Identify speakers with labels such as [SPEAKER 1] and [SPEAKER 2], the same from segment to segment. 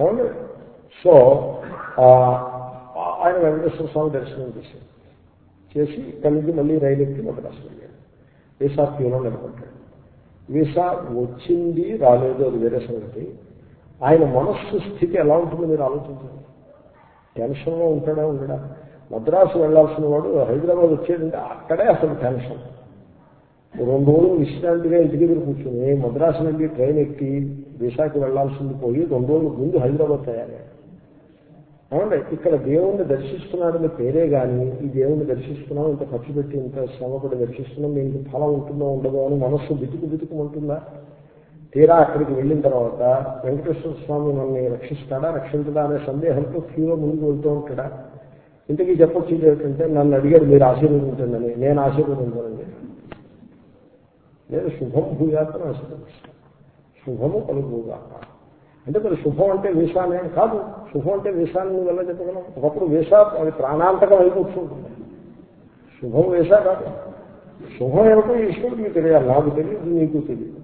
[SPEAKER 1] ఏమండి సో ఆ, ఆయన వెంకటేశ్వర స్వామి దర్శనం చేశారు. చేసి ఇక్కడి నుంచి మళ్ళీ రైలు ఎక్కి మద్రాసు వెళ్ళాడు. వీసా క్యూలో నిలబడ్డాడు. వీసా వచ్చింది రాలేదు అది వేరే సంగతి. ఆయన మనస్సు స్థితి ఎలా ఉంటుందో మీరు ఆలోచించండి. టెన్షన్లో ఉంటాడా ఉండడా? మద్రాసు వెళ్ళాల్సిన వాడు హైదరాబాద్ వచ్చేదంటే అక్కడే అసలు టెన్షన్. రెండు రోజులు విశ్రాంతిగా ఇంటి దగ్గర కూర్చుని మద్రాసు నుండి ట్రైన్ ఎక్కి వీసాకి వెళ్ళాల్సింది పోయి రెండు రోజుల ముందు హైదరాబాద్ తయారయ్యాడు. ఏమంటే ఇక్కడ దేవుణ్ణి దర్శిస్తున్నాడని పేరే కానీ ఈ దేవుణ్ణి దర్శిస్తున్నాం ఇంత ఖర్చు పెట్టి ఇంత శ్రమపడి దర్శిస్తున్నాం దీనికి ఫలం ఉంటుందో ఉండదో అని మనస్సు బితుకు బితుకుమంటుందా? తీరా అక్కడికి వెళ్ళిన తర్వాత వెంకటేశ్వర స్వామి నన్ను రక్షిస్తాడా రక్షించడా అనే సందేహంతో క్యూలో ముందుకు వెళ్తూ ఉంటాడా? ఇంతకీ చెప్పొచ్చింది ఏంటంటే నన్ను అడిగాడు మీరు ఆశీర్వదించండి నేను ఆశీర్వదించానండి. నేను శుభం భూయాత్ర ఆశీర్వదిస్తాను. శుభము కలుగుగాక అంటే మరి శుభం అంటే వీసానే కాదు. శుభం అంటే వీసాన్ని నువ్వు ఎలా చెప్పగలం ఒకప్పుడు వీసా అది ప్రాణాంతకం అయిపోతుంది శుభం వీసా కాదు. శుభం ఏమిటో ఈశ్వరుడికి తెలియాలి. నాకు తెలియదు నీకు తెలియదు.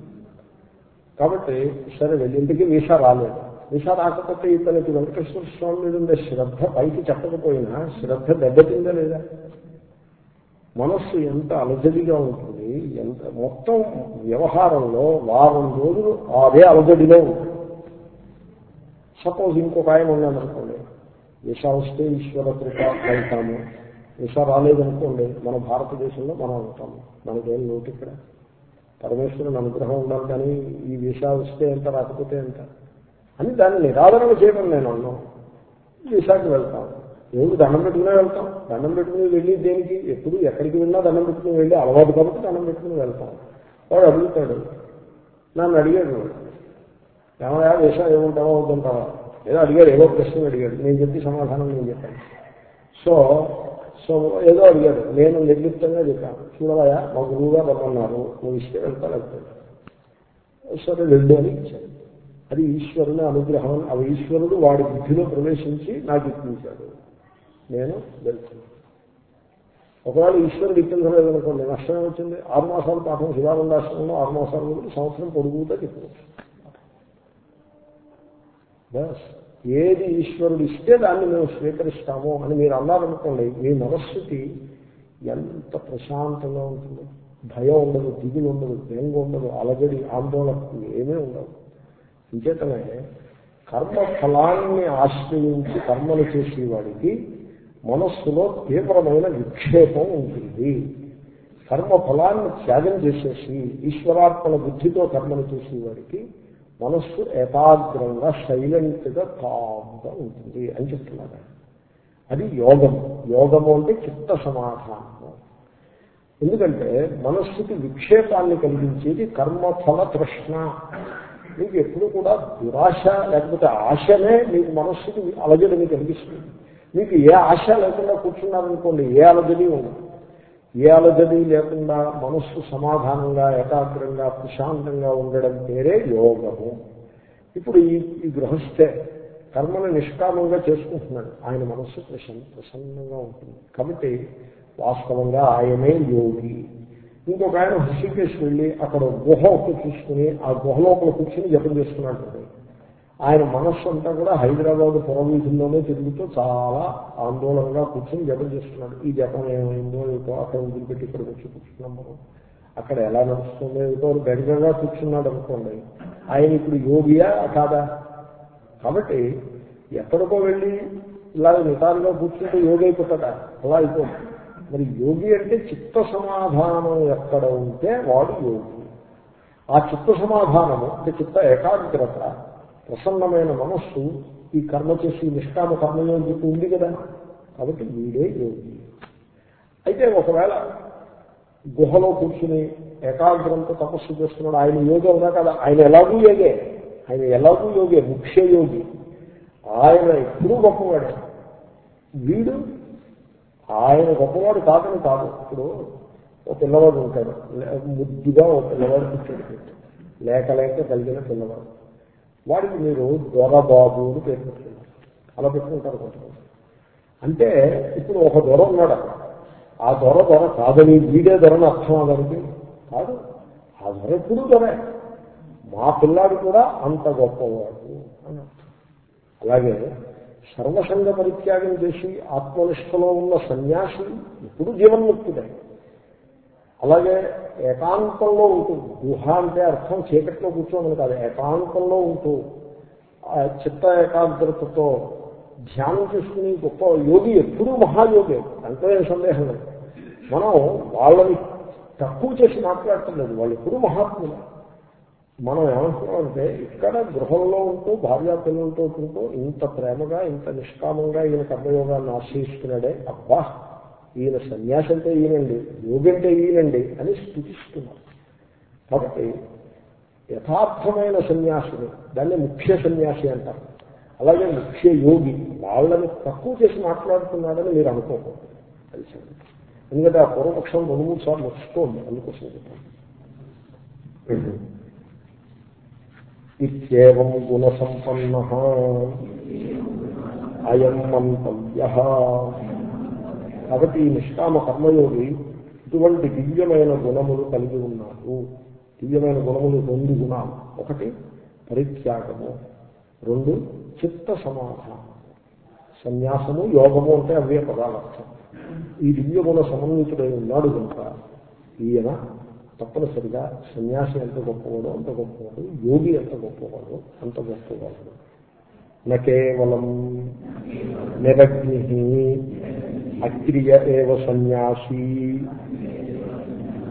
[SPEAKER 1] కాబట్టి సరే వెళ్ళింటికి వీసా రాలేదు. వీసా రాకపోతే ఇతనికి వెంకటేశ్వర స్వామి మీద ఉండే శ్రద్ధ పైకి చెప్పకపోయినా శ్రద్ధ దెబ్బతిందా లేదా? మనస్సు ఎంత అలజడిగా ఉంటుంది. ఎంత మొత్తం వ్యవహారంలో వారం రోజులు అదే అలజడిలో ఉంటుంది సపోజ్ ఇంకొక ఆయన ఉన్నాడనుకోండి వీసా వస్తే ఈశ్వర కృప వెళ్తాము వీసా రాలేదనుకోండి మన భారతదేశంలో మనం అవుతాము మనకేం లోటు ఇక్కడ? పరమేశ్వరుని అనుగ్రహం ఉండాలి కానీ ఈ వీసా వస్తే ఎంత రాకపోతే ఎంత? అని దాన్ని నిరాదరణ చేయడం నేను అన్నాను. వీసాకి వెళ్తాం. ఏమి దండం పెట్టుకునే వెళ్తాం? దండం పెట్టుకుని వెళ్ళి దేనికి? ఎప్పుడు? ఎక్కడికి వెళ్ళినా దండం పెట్టుకుని వెళ్ళి అలవాటు కాబట్టి దండం పెట్టుకుని వెళ్తాం. వాడు అడుగుతాడు నన్ను అడిగాడు ఏమయా ఏమయ్యా ఏముంటావా ఏముంటావో వద్దంటావా? ఏదో అడిగాడు ఏదో ప్రశ్న అడిగాడు. నేను చెప్పి సమాధానం నేను చెప్పాను. సో సో ఏదో అడిగాడు. నేను నిర్లిప్తంగా చెప్పాను. చూడవయ్యా మా గురువుగా రమ్మన్నారు. నువ్వు ఇస్తే వెళ్తా వెళ్తాడు సరే వెళ్ళు అని ఇచ్చాడు. అది ఈశ్వరుని అనుగ్రహం. అవి ఈశ్వరుడు వాడి బుద్ధిలో ప్రవేశించి నాకు ఇప్పించాడు. నేను వెళ్తున్నాను. ఒకవేళ ఈశ్వరుడు ఇప్పించలేదనుకోండి నష్టం వచ్చింది. ఆరు మాసాల పాఠం శివానందాశ్రమంలో ఆరు మాసాల ముందు సంవత్సరం పొడుగుతా చెప్పవచ్చు. బస్. ఏది ఈశ్వరుడు ఇస్తే దాన్ని మేము స్వీకరిస్తాము అని మీరు అన్నారనుకోండి మీ మనస్సుకి ఎంత ప్రశాంతంగా ఉంటుంది. భయం ఉండదు దిగులు ఉండదు బెంగ ఉండదు అలజడి ఆందోళన ఏమీ ఉండదు. ఇంచేతనే కర్మ ఫలాన్ని ఆశ్రయించి కర్మలు చేసేవాడికి మనస్సులో తీవ్రమైన విక్షేపం ఉంటుంది. కర్మఫలాన్ని త్యాగం చేసేసి ఈశ్వరాత్మల బుద్ధితో కర్మను చేసేవాడికి మనస్సు ఏకాగ్రంగా సైలెంట్గా కామ్గా ఉంటుంది అని చెప్తున్నారు అది యోగం. యోగము అంటే చిత్త సమాధానము ఎందుకంటే మనస్సుకి విక్షేపాన్ని కలిగించేది కర్మఫల తృష్ణ. మీకు ఎప్పుడు కూడా దురాశ లేకపోతే ఆశనే మీకు మనస్సుకి అలజడిని కలిగిస్తుంది. మీకు ఏ ఆశ లేకుండా కూర్చున్నారనుకోండి ఏ అలజడి ఉండదు. ఏ అలజడి లేకుండా మనస్సు సమాధానంగా ఏకాగ్రంగా ప్రశాంతంగా ఉండడం పేరే యోగము. ఇప్పుడు ఈ ఈ గృహస్థే కర్మను నిష్కామంగా చేసుకుంటున్నాడు. ఆయన మనస్సు ప్రశాంత ప్రసన్నంగా ఉంటుంది. కాబట్టి వాస్తవంగా ఆయనే యోగి. ఇంకొక ఆయన హృషికేశ్ వెళ్ళి అక్కడ గుహ ఒకటి చూసుకుని ఆ గుహ లోపల కూర్చుని జపం చేస్తున్నాడు. ఆయన మనస్సు అంతా కూడా హైదరాబాద్ పురవీధుల్లోనే తిరుగుతూ చాలా ఆందోళనగా కూర్చొని జపం చేస్తున్నాడు. ఈ జపం ఏమైందో ఏదో అక్కడ వదిలిపెట్టి ఇక్కడికి వచ్చి కూర్చున్నాం మనం. అక్కడ ఎలా నడుస్తుందో ఏదో గడిగగా కూర్చున్నాడు అనుకోండి. ఆయన ఇప్పుడు యోగియా కాదా? కాబట్టి ఎక్కడికో వెళ్ళి ఇలా నిటారుగా కూర్చుంటే యోగి అయిపోతాడా? అలా అయిపోతుంది మరి యోగి అంటే చిత్త సమాధానం ఎక్కడ ఉంటే వాడు యోగి. ఆ చిత్త సమాధానము అంటే చిత్త ఏకాగ్రత ప్రసన్నమైన మనస్సు ఈ కర్మ చేసి నిష్కామ కర్మయోగి ఉంది కదా. కాబట్టి వీడే యోగి. అయితే ఒకవేళ గుహలో కూర్చుని ఏకాగ్రంతో తపస్సు చేస్తున్నాడు ఆయన యోగి ఉన్నా కదా? ఆయన ఎలాగూ యోగే. ఆయన ఎలాగూ యోగే ముఖ్య యోగి. ఆయన ఎప్పుడూ గొప్పవాడే. వీడు ఆయన గొప్పవాడు కాదని కాదు. ఇప్పుడు ఒక పిల్లవాడు ఉంటాడు. లే- ముద్దుగా ఒక పిల్లవాడు కూర్చోడు లేక లేక కలిగిన పిల్లవాడు. వాడికి మీరు దొరబాబు అని పేరు పెట్టుకుంటారు అలా పెట్టుకుంటారు కొంతమంది. అంటే ఇప్పుడు ఒక దొర ఉన్నాడు అక్కడ. ఆ దొర దొర కాదని వీడే దొరని అర్థం అవ్వడానికి కాదు. ఆ దొర ఎప్పుడు దొరే. మా పిల్లాడు కూడా అంత గొప్పవాడు అని అలాగే సర్వసంగ పరిత్యాగం చేసి ఆత్మనిష్టలో ఉన్న సన్యాసి ఇప్పుడు జీవన్ముక్తుడే. అలాగే ఏకాంతంలో ఉంటూ గుహ అంటే అర్థం చీకట్లో కూర్చోమని కాదు ఏకాంతంలో ఉంటూ ఆ చిత్త ఏకాగ్రతతో ధ్యానం చేసుకుని గొప్ప యోగి ఎప్పుడూ మహాయోగి అంతే సందేహం లేదు. మనం వాళ్ళని తక్కువ చేసి మాట్లాడటం వాళ్ళు ఎప్పుడూ మహాత్ములు. మనం ఏమంటున్నామంటే ఇక్కడ గృహంలో ఉంటూ భార్యా పిల్లలతో ఉంటూ ఇంత ప్రేమగా ఇంత నిష్కామంగా ఈయన కర్మయోగాన్ని ఆశ్రయిస్తున్నాడే అబ్బా! ఈయన సన్యాసి అంటే ఈయనండి యోగి అంటే ఈయనండి అని స్థుతిస్తున్నారు. కాబట్టి యథార్థమైన సన్యాసులు దాన్ని ముఖ్య సన్యాసి అంటారు. అలాగే ముఖ్య యోగి వాళ్ళని తక్కువ చేసి మాట్లాడుతున్నాడని మీరు అనుకోకూడదు అది ఎందుకంటే ఆ పూర్వపక్షం రెండు మూడు సార్లు వస్తుంది అందుకోసం ఇత్యేవం గుణ సంపన్న అయం మంతవ్య. కాబట్టి ఈ నిష్కామ కర్మయోగి ఇటువంటి దివ్యమైన గుణములు కలిగి ఉన్నారు దివ్యమైన గుణములు రెండు గుణాలు. ఒకటి పరిత్యాగము. రెండు చిత్త సమాధానం సన్యాసము యోగము అంటే అవే పదాలర్థం. ఈ దివ్య గుణ సమన్వితుడై ఉన్నాడు కనుక ఈయన తప్పనిసరిగా సన్యాసి ఎంత గొప్పవాడు అంత గొప్పవాడు యోగి ఎంత గొప్పవాడు అంత గొప్పవాడు. న కేవలం నిరగ్ని అక్రియ ఏవ సన్యాసీ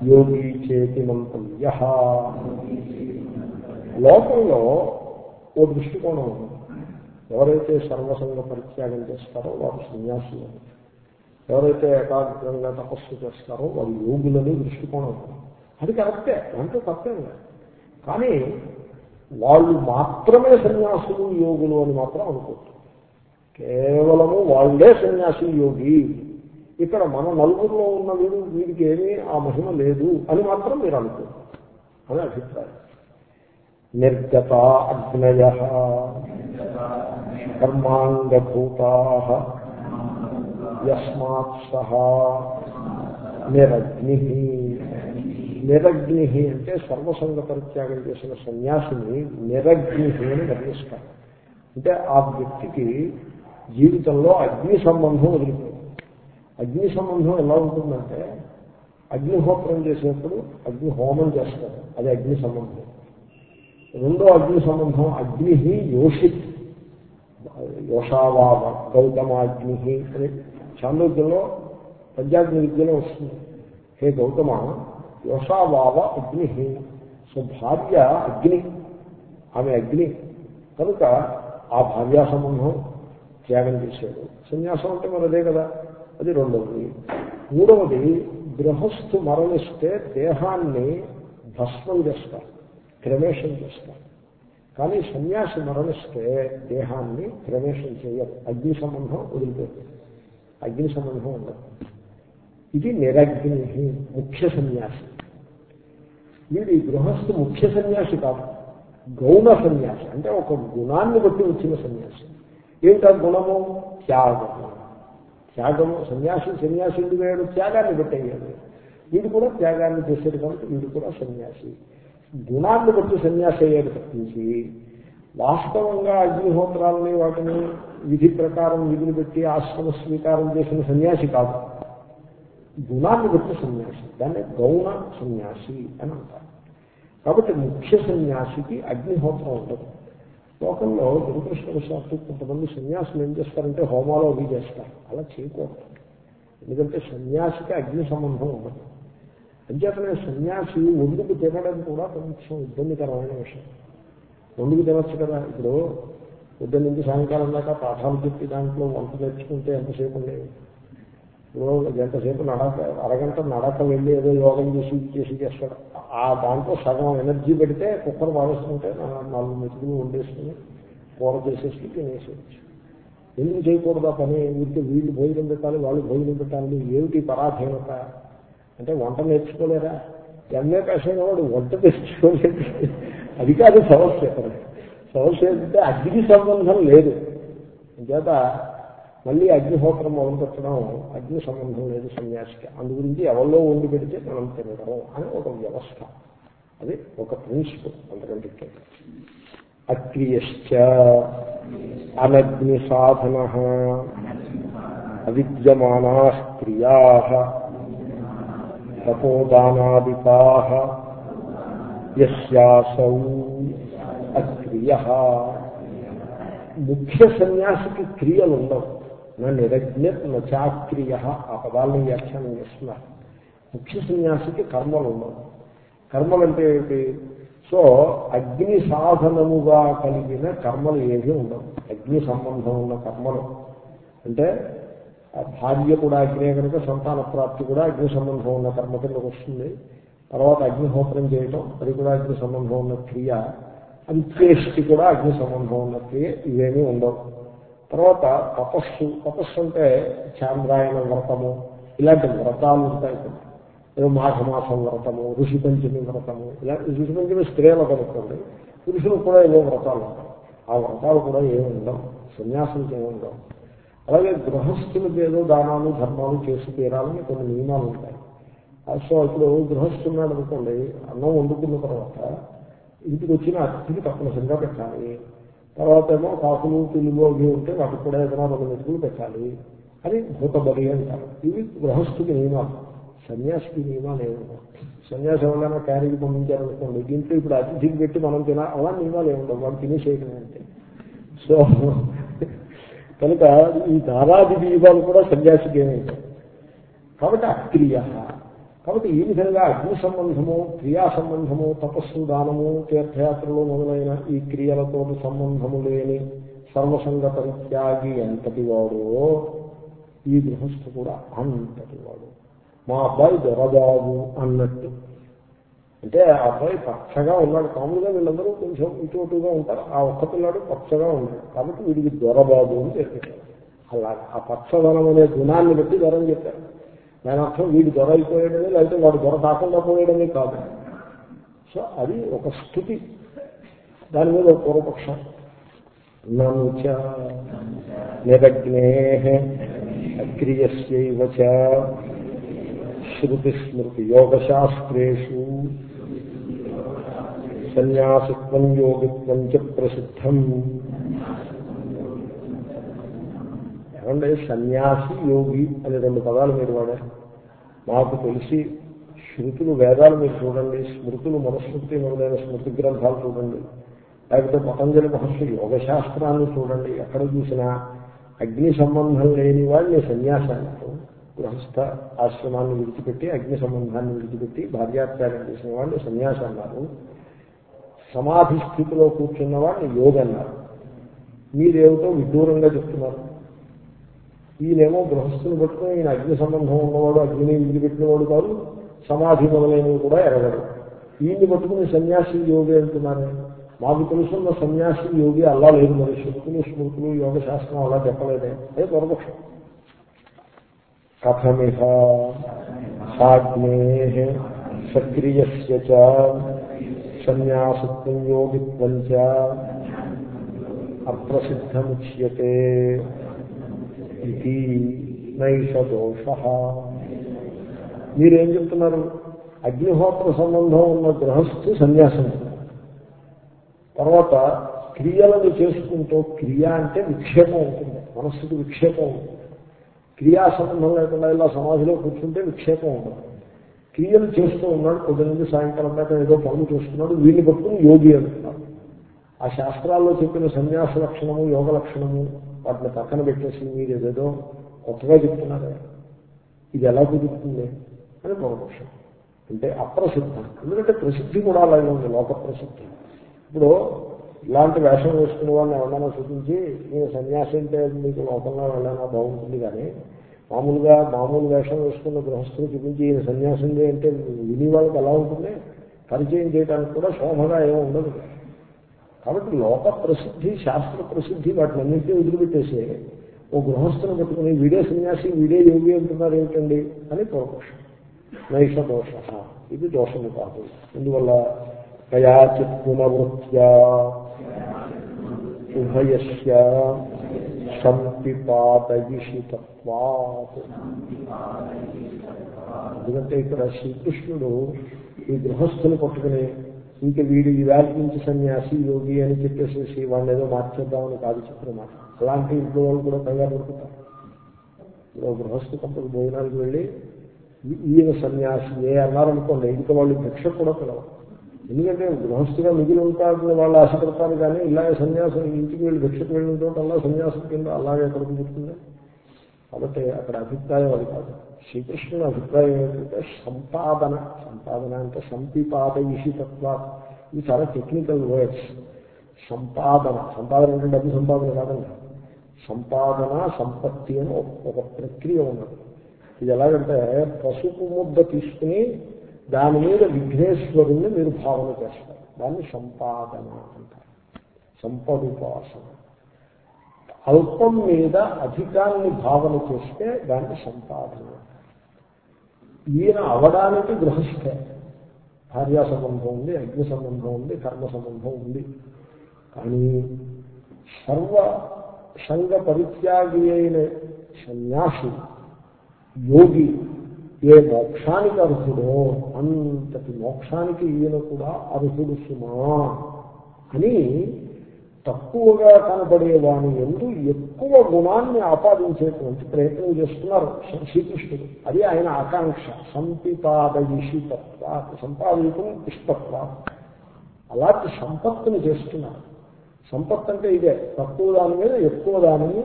[SPEAKER 1] యోగి చేతి మంతవ్య లోకంలో ఓ దృష్టికోణం ఉంది. ఎవరైతే సర్వసంగ పరిత్యాగం చేస్తారో వారు సన్యాసులు ఎవరైతే ఏకాగ్రంగా తపస్సు చేస్తారో వారు యోగులని దృష్టికోణం అది కరెక్టే దాంట్లో తప్పేం లేదు. కానీ వాళ్ళు మాత్రమే సన్యాసులు యోగులు అని మాత్రం అనుకోవచ్చు కేవలము వాళ్ళే సన్యాసి యోగి. ఇక్కడ మన నలుగురిలో ఉన్న వీడు వీడికి ఏమీ ఆ మహిమ లేదు అని మాత్రం మీరు అనుకోరు. అని అభిప్రాయం. నిర్గత అగ్నయ. కర్మాంగభూతా. యస్మాత్ సహా. నిరగ్ని. నిరగ్ని అంటే సర్వసంగ పరిత్యాగం చేసిన సన్యాసిని నిరగ్ని అని వర్ణిస్తారు అంటే ఆ వ్యక్తికి జీవితంలో అగ్ని సంబంధం వదిలిపోయింది. అగ్ని సంబంధం ఎలా ఉంటుందంటే అగ్నిహోత్రం చేసినప్పుడు అగ్ని హోమం చేస్తారు. అది అగ్ని సంబంధం. రెండో అగ్ని సంబంధం అగ్ని యోషిత్. యోషావావ గౌతమాగ్ని అని చాంద్రోగ్యంలో పంచాగ్ని విద్యలో వస్తుంది. హే గౌతమ యోషావావ అగ్ని సో భార్య అగ్ని ఆమె అగ్ని. కనుక ఆ భార్యా సంబంధం త్యాగం చేశాడు. సన్యాసం అంటే మరి అదే కదా? అది రెండవది. మూడవది గృహస్థు మరణిస్తే దేహాన్ని భస్మం చేస్తారు క్రమేషం చేస్తారు. కానీ సన్యాసి మరణిస్తే దేహాన్ని క్రమేషం చేయరు. అగ్ని సంబంధం వదిలిపోతుంది అగ్ని సంబంధం ఉండదు. ఇది నిరగ్ని ముఖ్య సన్యాసి. వీడి గృహస్థు ముఖ్య సన్యాసి కాదు. గౌణ సన్యాసి. అంటే ఒక గుణాన్ని బట్టి వచ్చిన సన్యాసి. ఏమిటా గుణము? త్యాగము. త్యాగము సన్యాసి సన్యాసి ఎందుకు త్యాగాన్ని బట్టి వీడు కూడా త్యాగాన్ని చేశాడు కాబట్టి వీడు కూడా సన్యాసి. గుణాన్ని బట్టి సన్యాసి అయ్యాడు తప్పించి వాస్తవంగా అగ్నిహోత్రాలని వాటిని విధి ప్రకారం విధిని పెట్టి ఆశ్రమ స్వీకారం చేసిన సన్యాసి కాదు. గుణాన్ని బట్టి సన్యాసి. దాన్ని గౌణ సన్యాసి అని అంటారు. కాబట్టి ముఖ్య సన్యాసికి అగ్నిహోత్రం ఉండదు. లోకంలో దురదృష్టవశాత్తు కొంతమంది సన్యాసులు ఏం చేస్తారంటే హోమాలో అవి చేస్తారు. అలా చేయకూడదు. ఎందుకంటే సన్యాసికి అగ్ని సంబంధం ఉండదు. అంచేతనే సన్యాసి ఒండుకు తినడం కూడా కొంచెం ఇబ్బందికరమైన విషయం. ఒండుకు తినచ్చు కదా. ఇప్పుడు పొద్దున్న నుంచి సాయంకాలం దాకా పాఠాలు చెప్పి దాంట్లో వంట నేర్చుకుంటే ఎంతసేపు ఉండేవి గంట సేపు నడక అరగంట నడక వెళ్ళి ఏదో యోగం చేసి ఇది చేసి చేస్తాడు. ఆ దాంట్లో సగం ఎనర్జీ పెడితే కుక్కర్ వాడేస్తుంటే నాలుగు మెతుకులు వండేసుకుని కూర చేసేసి తినేసేయచ్చు. ఎందుకు చేయకూడదు ఆ పని? వీరికి వీళ్ళు భోజనం పెట్టాలి వాళ్ళు భోజనం పెట్టాలి ఏమిటి పరాధీనత? అంటే వంట నేర్చుకోలేరా? ఎంఏ పేషన్ వాడు వంట తెచ్చుకోలేదు అది కాదు సమస్య. సమస్య అంటే అగ్ని సంబంధం లేదు. చేత మళ్ళీ అగ్నిహోత్రం మొదలు పెట్టడం అగ్ని సంబంధం లేదు సన్యాసికి. అందు గురించి ఎవరిలో వండి పెడితే మనం తినడం అని ఒక వ్యవస్థ. అది ఒక ప్రిన్సిపల్ అంతకంటే అక్రియశ్చ అనగ్ని సాధన అవిద్యమానా క్రియా తపోదానాదికా యస్యాసౌ అక్రియ. ముఖ్య సన్యాసికి క్రియలు ఉండవు నా నిరజ్ఞత్ నచాక్రియ ఆ పదాలను వ్యాఖ్యానం చేస్తున్నారు ముఖ్య సన్యాసికి కర్మలు ఉండవు. కర్మలు అంటే ఏమిటి? సో అగ్ని సాధనముగా కలిగిన కర్మలు ఏమీ ఉండవు. అగ్ని సంబంధం ఉన్న కర్మలు. అంటే భార్య కూడా అగ్నే కనుక సంతాన ప్రాప్తి కూడా అగ్ని సంబంధం ఉన్న కర్మ కిందకు వస్తుంది. తర్వాత అగ్నిహోత్రం చేయటం అది కూడా అగ్ని సంబంధం ఉన్న క్రియ. అంత్యేష్టి కూడా అగ్ని సంబంధం ఉన్న క్రియ ఇవేమీ ఉండవు. తర్వాత తపస్సు తపస్సు అంటే చాంద్రాయణ వ్రతము ఇలాంటి వ్రతాలు ఉంటాయి కొన్ని. ఏదో మాఘమాసం వ్రతము ఋషి పంచమి వ్రతము ఇలా ఋషి పంచమి స్త్రీలకు కనుక్కోండి పురుషులకు కూడా ఏవో వ్రతాలు ఉంటాయి. ఆ వ్రతాలు కూడా ఏమి ఉండవు సన్యాసులకు ఏమి ఉండవు. అలాగే గృహస్థులకు ఏదో దానాలు ధర్మాలు చేసి తీరాలని కొన్ని నియమాలు ఉంటాయి. సో ఇప్పుడు గృహస్థున్నాడు అనుకోండి అన్నం వండుకున్న తర్వాత ఇంటికి వచ్చిన అతిథికి తప్పనిసరిగా పెట్టాలి. తర్వాత ఏమో కాకులు పిల్లులు అవి ఉంటే వాటికి కూడా ఏదైనా రెండు మెతుకులు పెట్టాలి. అని భూతబలి అంటారు. ఇవి గృహస్థుకి నియమాలు. సన్యాసికి నియమాలు ఏమి సన్యాసం సన్యాసి ఎవరైనా క్యారీకి పంపించారనుకోండి దీంట్లో ఇప్పుడు అతిథికి పెట్టి మనం తిన అలా నియమాలు ఏముండవు ఉండవు. వాళ్ళు తినేసేయడం అంటే సో కనుక ఈ దారాది దీపాలు కూడా సన్యాసికి ఏమి కాబట్టి అక్రియ. కాబట్టి ఈ విధంగా అగ్ని సంబంధము క్రియా సంబంధము తపస్సు దానము తీర్థయాత్రలు మొదలైన ఈ క్రియలతో సంబంధము లేని సర్వసంగ పరిత్యాగి ఎంతటి వాడో ఈ గృహస్థు కూడా అంతటి వాడు. మా అబ్బాయి దొరబాబు అన్నట్టు. అంటే ఆ అబ్బాయి పచ్చగా ఉన్నాడు. మామూలుగా వీళ్ళందరూ కొంచెం ఇటు ఉంటారు. ఆ ఒక్క పిల్లాడు పచ్చగా ఉన్నాడు. కాబట్టి వీడికి దొరబాబు అని చెప్పారు అలా ఆ పచ్చదనం అనే గుణాన్ని బట్టి దొరని చెప్పారు. దాని అర్థం వీడు దొర అయిపోయాడని లేకపోతే వాడు దొర కాకుండా పోయాడని కాదు. సో అది ఒక స్థుతి. దాని మీద ఒక పూర్వపక్షం. నను చ నిరగ్నే అక్రియస్యైవ చ శృతి స్మృతి యోగశాస్త్రేషు సన్యాసిత్వం యోగిత్వం చ ప్రసిద్ధం. ఏమంటే సన్యాసి యోగి అనే రెండు పదాలు మీరు వాడారు మాకు తెలిసి శృతులు వేదాలు మీరు చూడండి స్మృతులు మనస్మృతి మొదలైన స్మృతి గ్రంథాలు చూడండి లేకపోతే పతంజలి మహర్షి యోగశాస్త్రాన్ని చూడండి ఎక్కడ చూసినా అగ్ని సంబంధం లేని వాడిని సన్యాసానికి గృహస్థ ఆశ్రమాన్ని విడిచిపెట్టి అగ్ని సంబంధాన్ని విడిచిపెట్టి భార్యాత్యాగం చేసిన వాడిని సన్యాసి అన్నారు. సమాధి స్థితిలో కూర్చున్న వాడిని యోగి అన్నారు. మీరేమిటో విదూరంగా చెప్తున్నారు. ఈయనేమో గృహస్థుని పట్టుకుని ఈయన అగ్ని సంబంధం ఉన్నవాడు అగ్నిని విడిపెట్టినవాడు కాదు సమాధి మొదలైనవి కూడా ఎరగడు ఈయన్ని పట్టుకుని సన్యాసి యోగి అంటున్నానే మాకు తెలుసున్న సన్యాసి యోగి అలా లేదు మరి. శృతులు స్మృతులు యోగ శాస్త్రం అలా చెప్పలేదే. అదే పూర్వపక్షం కథమిహ సాగ్నే సక్రియస్య చ సన్యాసత్వం యోగిత్వం అప్రసిద్ధముచ్యతే. ఇది నైష దోష మీరేం చెప్తున్నారు? అగ్నిహోత్ర సంబంధం ఉన్న గృహస్థు సన్యాసం తర్వాత క్రియలను చేసుకుంటూ క్రియ అంటే విక్షేపం ఉంటుంది. మనస్సుకి విక్షేపం ఉంటుంది. క్రియా సంబంధం లేకుండా ఇలా సమాధిలో కూర్చుంటే విక్షేపం ఉండదు. క్రియలు చేస్తూ ఉన్నాడు పొద్దున్నంది సాయంకాలం దాకా ఏదో పనులు చేస్తున్నాడు వీళ్ళు పట్టుకుని యోగి అంటున్నాడు. ఆ శాస్త్రాల్లో చెప్పిన సన్యాస లక్షణము యోగ లక్షణము వాటిని పక్కన పెట్టేసి మీరు ఏదేదో కొత్తగా చెప్తున్నారే. ఇది ఎలా కుదురుతుంది? అని పూర్వపక్షం అంటే అప్రసిద్ధం. ఎందుకంటే ప్రసిద్ధి కూడా అలాగే ఉంది లోక ప్రసిద్ధి. ఇప్పుడు ఇలాంటి వేషం వేసుకునే వాళ్ళని ఎవరైనా చూపించి నేను సన్యాసి అంటే మీకు లోకంలో వెళ్ళానా? బాగుంటుంది కానీ. మామూలుగా మామూలు వేషం వేసుకున్న గృహస్థులు చూపించి ఈయన సన్యాసం అంటే విని వాళ్ళకి ఎలా ఉంటుంది? పరిచయం చేయడానికి కూడా శోభగా ఏమి ఉండదు. కాబట్టి లోక ప్రసిద్ధి శాస్త్ర ప్రసిద్ధి వాటిని అన్నింటినీ వదిలిపెట్టేసి ఓ గృహస్థుని పట్టుకుని వీడే సన్యాసి వీడే యోగి అంటున్నారు ఏమిటండి అని పూర్వపక్షం నైష దోష. ఇది దోషము కాదు అందువల్ల కయాచిత్ పునవృత్యా ఉభయస్య సంపిపాదయిషితత్వాత్. ఎందుకంటే ఇక్కడ శ్రీకృష్ణుడు ఈ గృహస్థులు పట్టుకుని ఇంకా వీడు ఈ వేళ నుంచి సన్యాసి యోగి అని చెప్పేసేసి వాడిని ఏదో మార్చేద్దామని కాదు చెప్పిన మాట. అలాంటి ఇంట్లో వాళ్ళు కూడా కంగారు పడుతుంటారు ఇప్పుడు గృహస్థు కంపకు భోజనానికి వెళ్ళి ఈ- ఈయన సన్యాసి ఏ అన్నారనుకోండి ఇంకా వాళ్ళు భిక్ష కూడా పిలవరు. ఎందుకంటే గృహస్థుగా మిగిలి ఉంటారని వాళ్ళు ఆశపడతారు కానీ ఇలాగే సన్యాసం ఇంటికి వెళ్ళి భిక్షకు వెళ్ళిన చోట అలా సన్యాసం కింద అలాగే ఎక్కడికి కుదురుతుంది కాబట్టి అక్కడ అభిప్రాయం అది కాదు. శ్రీకృష్ణుని అభిప్రాయం ఏంటంటే సంపాదన. సంపాదన అంటే సంపిపాదయిషితత్వ ఇవి చాలా టెక్నికల్ వర్డ్స్ సంపాదన. సంపాదన అంటే డబ్బు సంపాదన కాదండి. సంపాదన సంపత్తి అని ఒక- ఒక ప్రక్రియ ఉన్నది. ఇది ఎలాగంటే పసుపు ముద్ద తీసుకుని దాని మీద విఘ్నేశ్వరుణ్ణి మీరు భావన చేస్తారు. దాన్ని సంపాదన అంటారు. సంపదుపాసన. అల్పం మీద అధికాన్ని భావన చేస్తే దాన్ని సంపాదన ఈయన అవడానికి గృహస్థే. భార్యా సంబంధం ఉంది అగ్ని సంబంధం ఉంది కర్మ సంబంధం ఉంది. కానీ సర్వ సంఘ పరిత్యాగి అయిన సన్యాసి యోగి ఏ మోక్షానికి అర్హుడో అంతటి మోక్షానికి ఈయన కూడా అర్హుడు సుమా అని తక్కువగా కనబడే వాని ఎందు ఎక్కువ గుణాన్ని ఆపాదించేటువంటి ప్రయత్నం చేస్తున్నారు శ్రీకృష్ణుడు. అది ఆయన ఆకాంక్ష. సంపిపాదయిషితత్వ సంపాదించడం ఇష్టత్వ అలాంటి సంపత్తుని చేస్తున్నారు. సంపత్ అంటే ఇదే. తక్కువ దాని మీద ఎక్కువ దానిని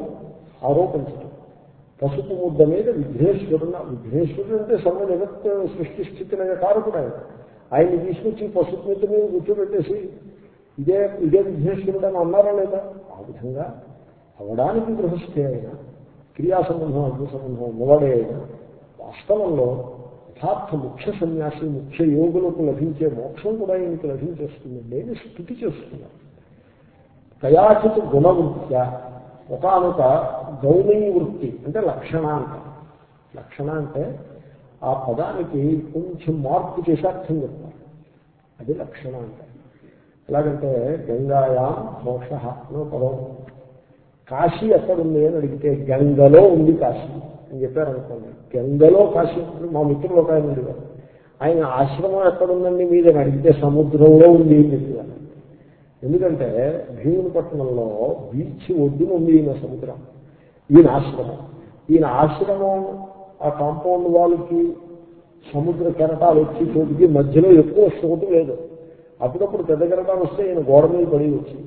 [SPEAKER 1] ఆరోపించడం. పసుపు ముద్ద మీద విఘ్నేశ్వరుడు విఘ్నేశ్వరుడు అంటే సర్వ జగత్ సృష్టి స్థితిన కారకుడు ఆయన ఆయన్ని తీసుకొచ్చి పసుపు ముద్ద మీద కూర్చోబెట్టేసి ఇదే ఇదే విఘ్నేశ్వరుడు అని అన్నారా లేదా? ఆ విధంగా అవడానికి గృహస్థే అయినా క్రియా సంబంధం అగ్ని సంబంధం మొదడే అయినా వాస్తవంలో యథార్థ ముఖ్య సన్యాసి ముఖ్య యోగులకు లభించే మోక్షం కూడా ఈయనకి లభించేస్తుందండి అని స్థుతి చేస్తున్నారు కయాచిత్ గుణవృత్య ఒకనొక గౌణీ వృత్తి అంటే లక్షణ అంట. లక్షణ అంటే ఆ పదానికి కొంచెం మార్పు చేసి అర్థం చెప్తారు అది లక్షణ అంట. ఎలాగంటే గంగాయా మోక్ష అనే పదం. కాశీ ఎక్కడుంది అని అడిగితే గంగలో ఉంది కాశీ అని చెప్పారు అనుకోండి గంగలో కాశీ మా మిత్రులు ఒక ఆయన ఉండేవారు. ఆయన ఆశ్రమం ఎక్కడుందండి మీదని అడిగితే సముద్రంలో ఉంది అని చెప్పారు ఎందుకంటే భీమునిపట్నంలో బీచ్ ఒడ్డున ఉంది ఈయన సముద్రం ఈయన ఆశ్రమం. ఈయన ఆశ్రమం ఆ కాంపౌండ్ వాళ్ళకి సముద్ర కెరటాలు వచ్చి చోటుకి మధ్యలో ఎక్కువ చోటు లేదు. అప్పుడప్పుడు పెద్ద కెరటాలు వస్తే ఈయన గోడ మీద పడి వచ్చి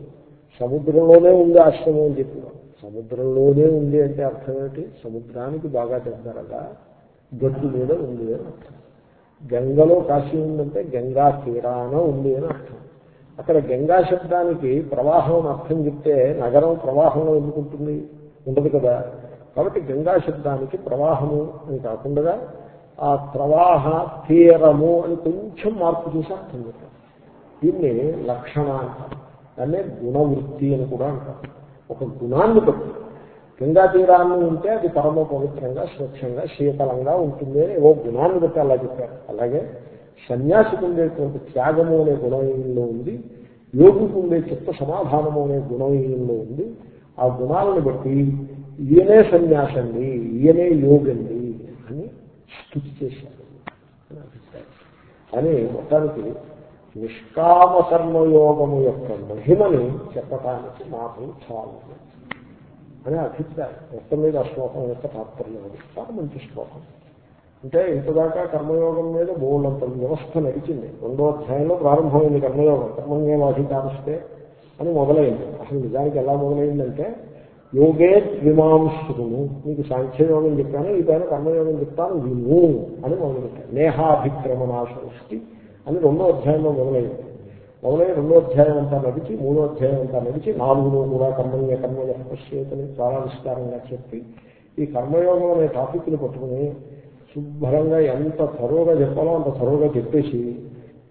[SPEAKER 1] సముద్రంలోనే ఉంది ఆశ్రమం అని చెప్పినాం. సముద్రంలోనే ఉంది అంటే అర్థం ఏంటి సముద్రానికి బాగా దగ్గరగా గట్టు మీద ఉంది అని అర్థం. గంగలో కాశీ ఉందంటే గంగా తీరాన ఉంది అని అర్థం. అక్కడ గంగా శబ్దానికి ప్రవాహం అర్థం చెప్తే నగరం ప్రవాహంలో ఎందుకుంటుంది? ఉండదు కదా. కాబట్టి గంగా శబ్దానికి ప్రవాహము అని కాకుండా ఆ ప్రవాహ తీరము అని కొంచెం మార్పు చూసి అర్థం చెప్పారు దీన్ని లక్షణ అంటారు. దాన్నే గుణవృత్తి అని కూడా అంటారు. ఒక గుణాన్ని బట్టి. గంగా తీరాన్ని ఉంటే అది పరమ పవిత్రంగా స్వచ్ఛంగా శీతలంగా ఉంటుంది అని ఓ గుణాన్ని బట్టి అలా చెప్పారు. అలాగే సన్యాసికి ఉండేటువంటి త్యాగము అనే గుణం ఉంది యోగికి ఉండే చిత్త సమాధానము అనే గుణం ఉంది. ఆ గుణాలను బట్టి ఈయనే సన్యాసండి ఈయనే యోగండి అని స్థుతి చేశారు. అని మొత్తానికి నిష్కామ కర్మయోగము యొక్క మహిమని చెప్పటానికి నాకు చాలు అనే అభిప్రాయం. మొత్తం మీద ఆ శ్లోకం యొక్క తాత్పర్యం అది. చాలా మంచి శ్లోకం. అంటే ఇంతదాకా కర్మయోగం మీద బోళ్ళంత వ్యవస్థ నడిచింది. రెండో అధ్యాయంలో ప్రారంభమైంది కర్మయోగం. కర్మణ్యేవాధికారిస్తే అని మొదలైంది. అసలు నిజానికి ఎలా మొదలైందంటే యోగే ద్విమాంశును మీకు సాంఖ్యయోగం చెప్పాను ఈ పైన కర్మయోగం చెప్తాను విను అని మొదలుపెట్టాను నేహాభిక్రమణాశృష్టి అని రెండో అధ్యాయంలో మొదలైంది. మొదలై రెండో అధ్యాయం అంతా నడిచి మూడో అధ్యాయం అంతా నడిచి నాలుగులో కూడా కర్మయ్య కర్మయ్య పశ్చేతని చాలా విస్తారంగా చెప్పి ఈ కర్మయోగం అనే టాపిక్ని పట్టుకుని శుభ్రంగా ఎంత త్వరగా చెప్పాలో అంత త్వరగా చెప్పేసి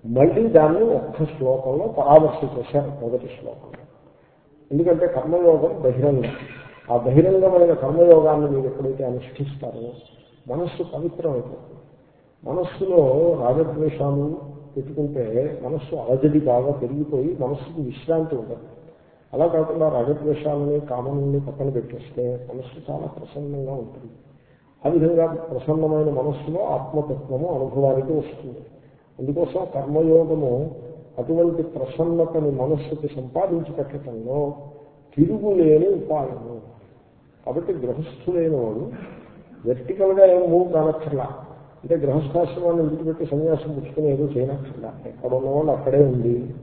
[SPEAKER 1] మళ్ళీ దాన్ని ఒక్క శ్లోకంలో పరామర్శ చేశారు మొదటి శ్లోకంలో ఎందుకంటే కర్మయోగం బహిరంగం. ఆ బహిరంగమైన కర్మయోగాన్ని మీరు ఎప్పుడైతే అనుష్ఠిస్తారో మనస్సు పవిత్రం మనస్సులో రాగద్వేషాలు పెట్టుకుంటే మనస్సు అలజడి బాగా పెరిగిపోయి మనస్సుకు విశ్రాంతి ఉండదు అలా కాకుండా రాగద్వేషాలని కామన్ని పక్కన పెట్టేస్తే మనస్సు చాలా ప్రసన్నంగా ఉంటుంది. ఆ విధంగా ప్రసన్నమైన మనస్సులో ఆత్మతత్వము అనుభవానికి వస్తుంది. అందుకోసం కర్మయోగము అటువంటి ప్రసన్నతని మనస్సుకి సంపాదించి పెట్టడంలో తిరుగులేని ఉపాయము. కాబట్టి గృహస్థులైన వాడు వెర్టికల్గా ఏమో ఏం మూవ్ కానక్కర్లా. అంటే గృహస్థాశ్రమాన్ని విడిచిపెట్టి సన్యాసం పుచ్చుకుని ఏదో చేయనక్కర్లా. ఎక్కడ ఉన్నవాళ్ళు అక్కడే ఉంది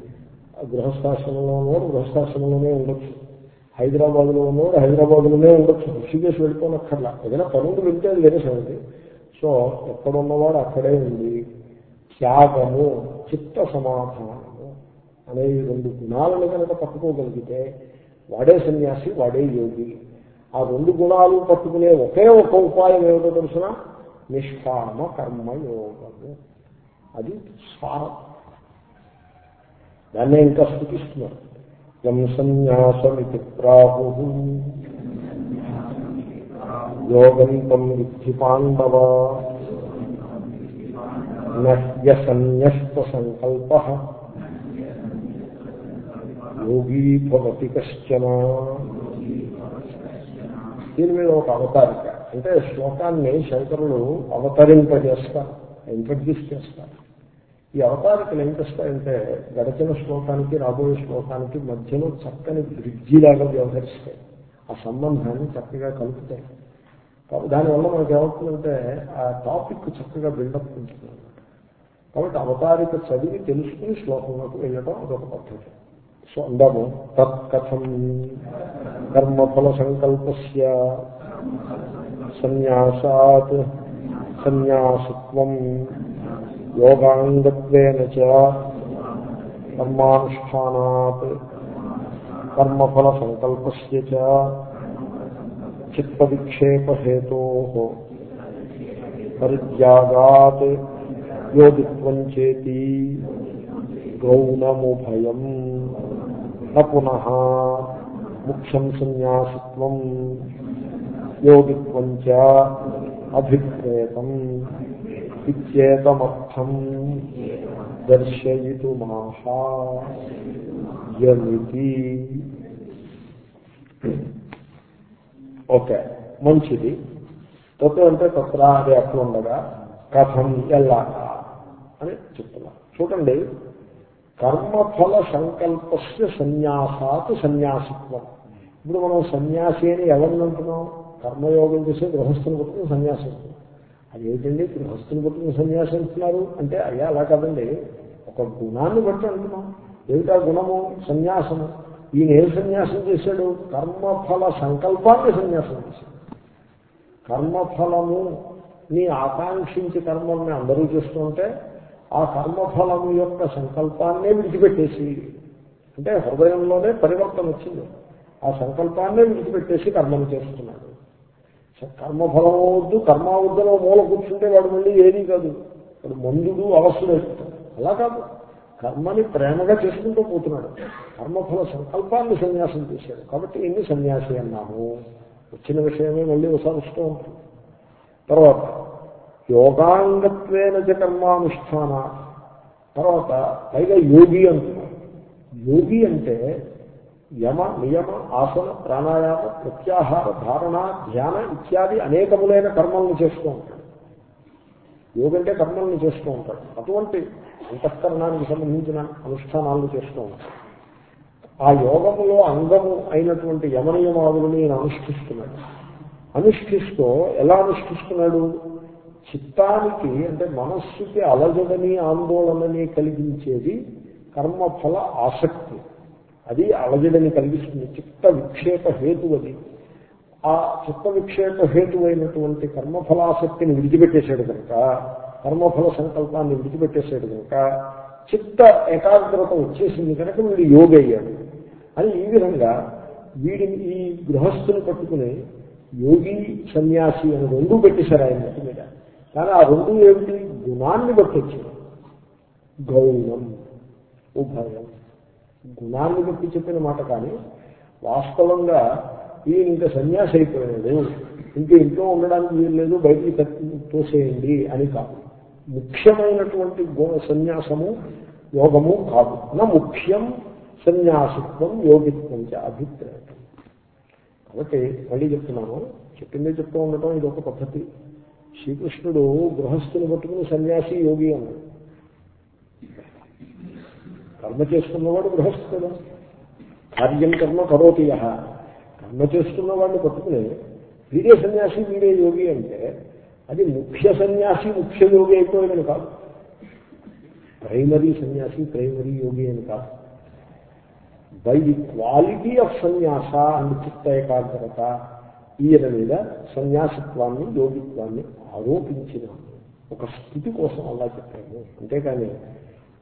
[SPEAKER 1] ఆ గృహస్థాశ్రమంలో ఉన్నవాడు గృహస్థాశ్రమంలోనే ఉండొచ్చు. హైదరాబాద్లో ఉన్నవాడు హైదరాబాద్లోనే ఉండొచ్చు. ఋషికేశ్ వెళ్ళిపోనక్కర్లా ఏదైనా పనులు వెళ్తే అది వేరే సంగతి. సో ఎక్కడ ఉన్నవాడు అక్కడే ఉంది త్యాగము చిత్త సమాధానము అనే రెండు గుణాలను కనుక పట్టుకోగలిగితే వాడే సన్యాసి వాడే యోగి. ఆ రెండు గుణాలు పట్టుకునే ఒకే ఒక ఉపాయం ఏమిటో తెలిసినా? నిష్కామ కర్మయోగము అది సారం దాన్నే ఇంకా స్థుతిస్తున్నారు. యం సన్యాసమితి ప్రాహు. యోగంతం విద్ధి పాండవ. నన్యస్త సంకల్ప. యోగీ భవతి కష్టన దీని మీద ఒక అవతారిక. అంటే శ్లోకాన్ని శంకరులు అవతరింపజేస్తారు ఇంట్రడ్యూస్ చేస్తారు. ఈ అవతారికలు ఏం చేస్తాయంటే గడచిన శ్లోకానికి రాబోయే శ్లోకానికి మధ్యలో చక్కని బ్రిడ్జిలాగా వ్యవహరిస్తాయి. ఆ సంబంధాన్ని చక్కగా కలుపుతాయి. దానివల్ల మనకి ఏమవుతుందంటే ఆ టాపిక్ చక్కగా బిల్డప్ ఉంటుంది కాబట్టి అవతారిక చదివి తెలుసుకుని శ్లోకంలోకి వెళ్ళడం అదొక పద్ధతి. సో అందాము. తత్కథం. కర్మఫల సంకల్పస్య సన్యాసాత్ సన్యాసత్వం యోగాంగత్వేన చ కర్మానుష్ఠానాత్ కర్మఫల సంకల్పస్య చ చిత్తవిక్షేపహేతో పరిత్యాగాత్ యోగిత్వం చేతి గౌణముభయం న పునః ముఖ్యం సన్యాసిత్వం యోగిత్వం చ అభిప్రేతం ఇత్యేతమర్థం దర్శయితుమాహా యమితి. ఓకే మంచిది. తత్వం అంటే తత్ర అది అట్లా ఉండగా కథం ఎలాగా అని చెప్తున్నారు చూడండి కర్మఫల సంకల్పస్య సన్యాసాత్ సన్యాసిత్వం. ఇప్పుడు మనం సన్యాసి అని ఎవరిని అంటున్నాం? కర్మయోగం చేసే గృహస్థుని పుట్టుకుని సన్యాసం అది ఏంటండి గృహస్థుని పుట్టుకుని సన్యాసం అంటున్నారు అంటే అయ్యా అలా కాదండి. ఒక గుణాన్ని బట్టి అంటున్నాం. ఏమిటా గుణము? సన్యాసము. ఈయన ఏం సన్యాసం చేశాడు? కర్మఫల సంకల్పాన్ని సన్యాసం చేశాడు. కర్మఫలము నీ ఆకాంక్షించి కర్మల్ని అందరూ చేస్తుంటే ఆ కర్మఫలము యొక్క సంకల్పాన్నే విడిచిపెట్టేసి అంటే హృదయంలోనే పరివర్తన వచ్చింది. ఆ సంకల్పాన్నే విడిచిపెట్టేసి కర్మలు చేస్తున్నాడు. కర్మఫలం వద్దు కర్మవద్దలో మూల కూర్చుంటే వాడు మళ్ళీ ఏదీ కాదు. వాడు మందుడు అవస్థలు అలా కాదు. కర్మని ప్రేమగా చేసుకుంటూ పోతున్నాడు. కర్మఫల సంకల్పాన్ని సన్యాసం చేశాడు. కాబట్టి ఇన్ని సన్యాసి అన్నాము. వచ్చిన విషయమే మళ్ళీ ఒకసారి వస్తూ ఉంటుంది. తర్వాత యోగాంగత్వేన కర్మానుష్ఠాన. తర్వాత పైగా యోగి అంటున్నారు. యోగి అంటే యమ నియమ ఆసన ప్రాణాయామ ప్రత్యాహార ధారణ ధ్యాన ఇత్యాది అనేకములైన కర్మలను చేస్తూ ఉంటాడు. యోగంటే అంటే కర్మలను చేస్తూ ఉంటాడు. అటువంటి అంతఃకరణానికి సంబంధించిన అనుష్ఠానాలను చేస్తూ ఉంటాడు. ఆ యోగములో అంగము అయినటువంటి యమనియమాదులని ఈయన అనుష్ఠిస్తున్నాడు. అనుష్ఠిస్తూ ఎలా అనుష్ఠిస్తున్నాడు? చిత్తానికి అంటే మనస్సుకి అలజడని ఆందోళనని కలిగించేది కర్మఫల ఆసక్తి. అది అలజడిని కలిగిస్తుంది. చిత్త విక్షేప హేతు అది. ఆ చిత్త విక్షేప హేతు అయినటువంటి కర్మఫలాసక్తిని విడిచిపెట్టేశాడు కనుక కర్మఫల సంకల్పాన్ని విడిచిపెట్టేశాడు కనుక చిత్త ఏకాగ్రత వచ్చేసింది కనుక వీడు యోగి అయ్యాడు అని ఈ విధంగా వీడిని ఈ గృహస్థుని పట్టుకుని యోగి సన్యాసి అని రెండూ పెట్టేశారు ఆయన మట్టి మీద. కానీ ఆ రెండు ఏమిటి? గుణాన్ని బట్టి వచ్చింది గౌరవం ఉభయం. గుణాన్ని బట్టి చెప్పిన మాట కానీ వాస్తవంగా ఈయన ఇంకా సన్యాసి అయిపోయాడు. ఇంకా ఇంట్లో ఉండడానికి వీలు లేదు బయటికి తోసేయండి అని కాదు. ముఖ్యమైనటువంటి గు- సన్యాసము యోగము కాదు. నా ముఖ్యం సన్యాసిత్వం యోగిత్వం అభిప్రాయం. కాబట్టి మళ్ళీ చెప్తున్నాను. చెప్పిందే చెప్తూ ఉండటం ఇది ఒక పద్ధతి. శ్రీకృష్ణుడు గృహస్థుని పట్టుకుని సన్యాసి యోగి అన్నాడు. కర్మ చేసుకున్నవాడు గృహస్థుడు. కార్యం కర్మ కరోతి యహ. కర్మ చేసుకున్న వాడిని పట్టుకుని వీడే సన్యాసి వీడే యోగి అంటే అది ముఖ్య సన్యాసి ముఖ్య యోగి అయిపోయాడని కాదు. ప్రైమరీ సన్యాసి ప్రైమరీ యోగి అని కాదు. By the quality of sannyasa and chitta ekagrata ఈయన మీద సన్యాసిత్వాన్ని యోగిత్వాన్ని ఆరోపించిన ఒక స్థితి కోసం అలా చెప్పాము అంతేకాని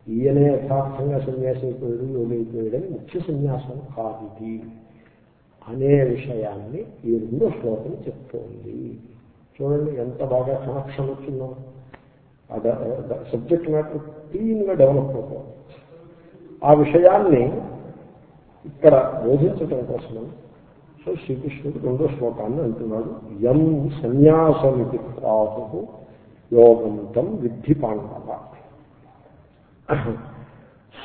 [SPEAKER 1] ఈయనే యథార్థంగా సన్యాసి అయిపోయాడు యోగి అయిపోయాడని ముఖ్య సన్యాసం కాదు. అనే విషయాన్ని ఈ రెండో శ్లోకం చెప్తోంది. చూడండి ఎంత బాగా కనెక్షన్ వచ్చిందో. సబ్జెక్ట్ మ్యాటర్ క్లీన్గా డెవలప్ అవుతుంది. ఆ విషయాన్ని ఇక్కడ బోధించటం కోసం సో శ్రీకృష్ణుడు రెండో శ్లోకాన్ని అంటున్నాడు. యం సన్యాసమితి ప్రాహు యోగంతం విద్ధి పాండవ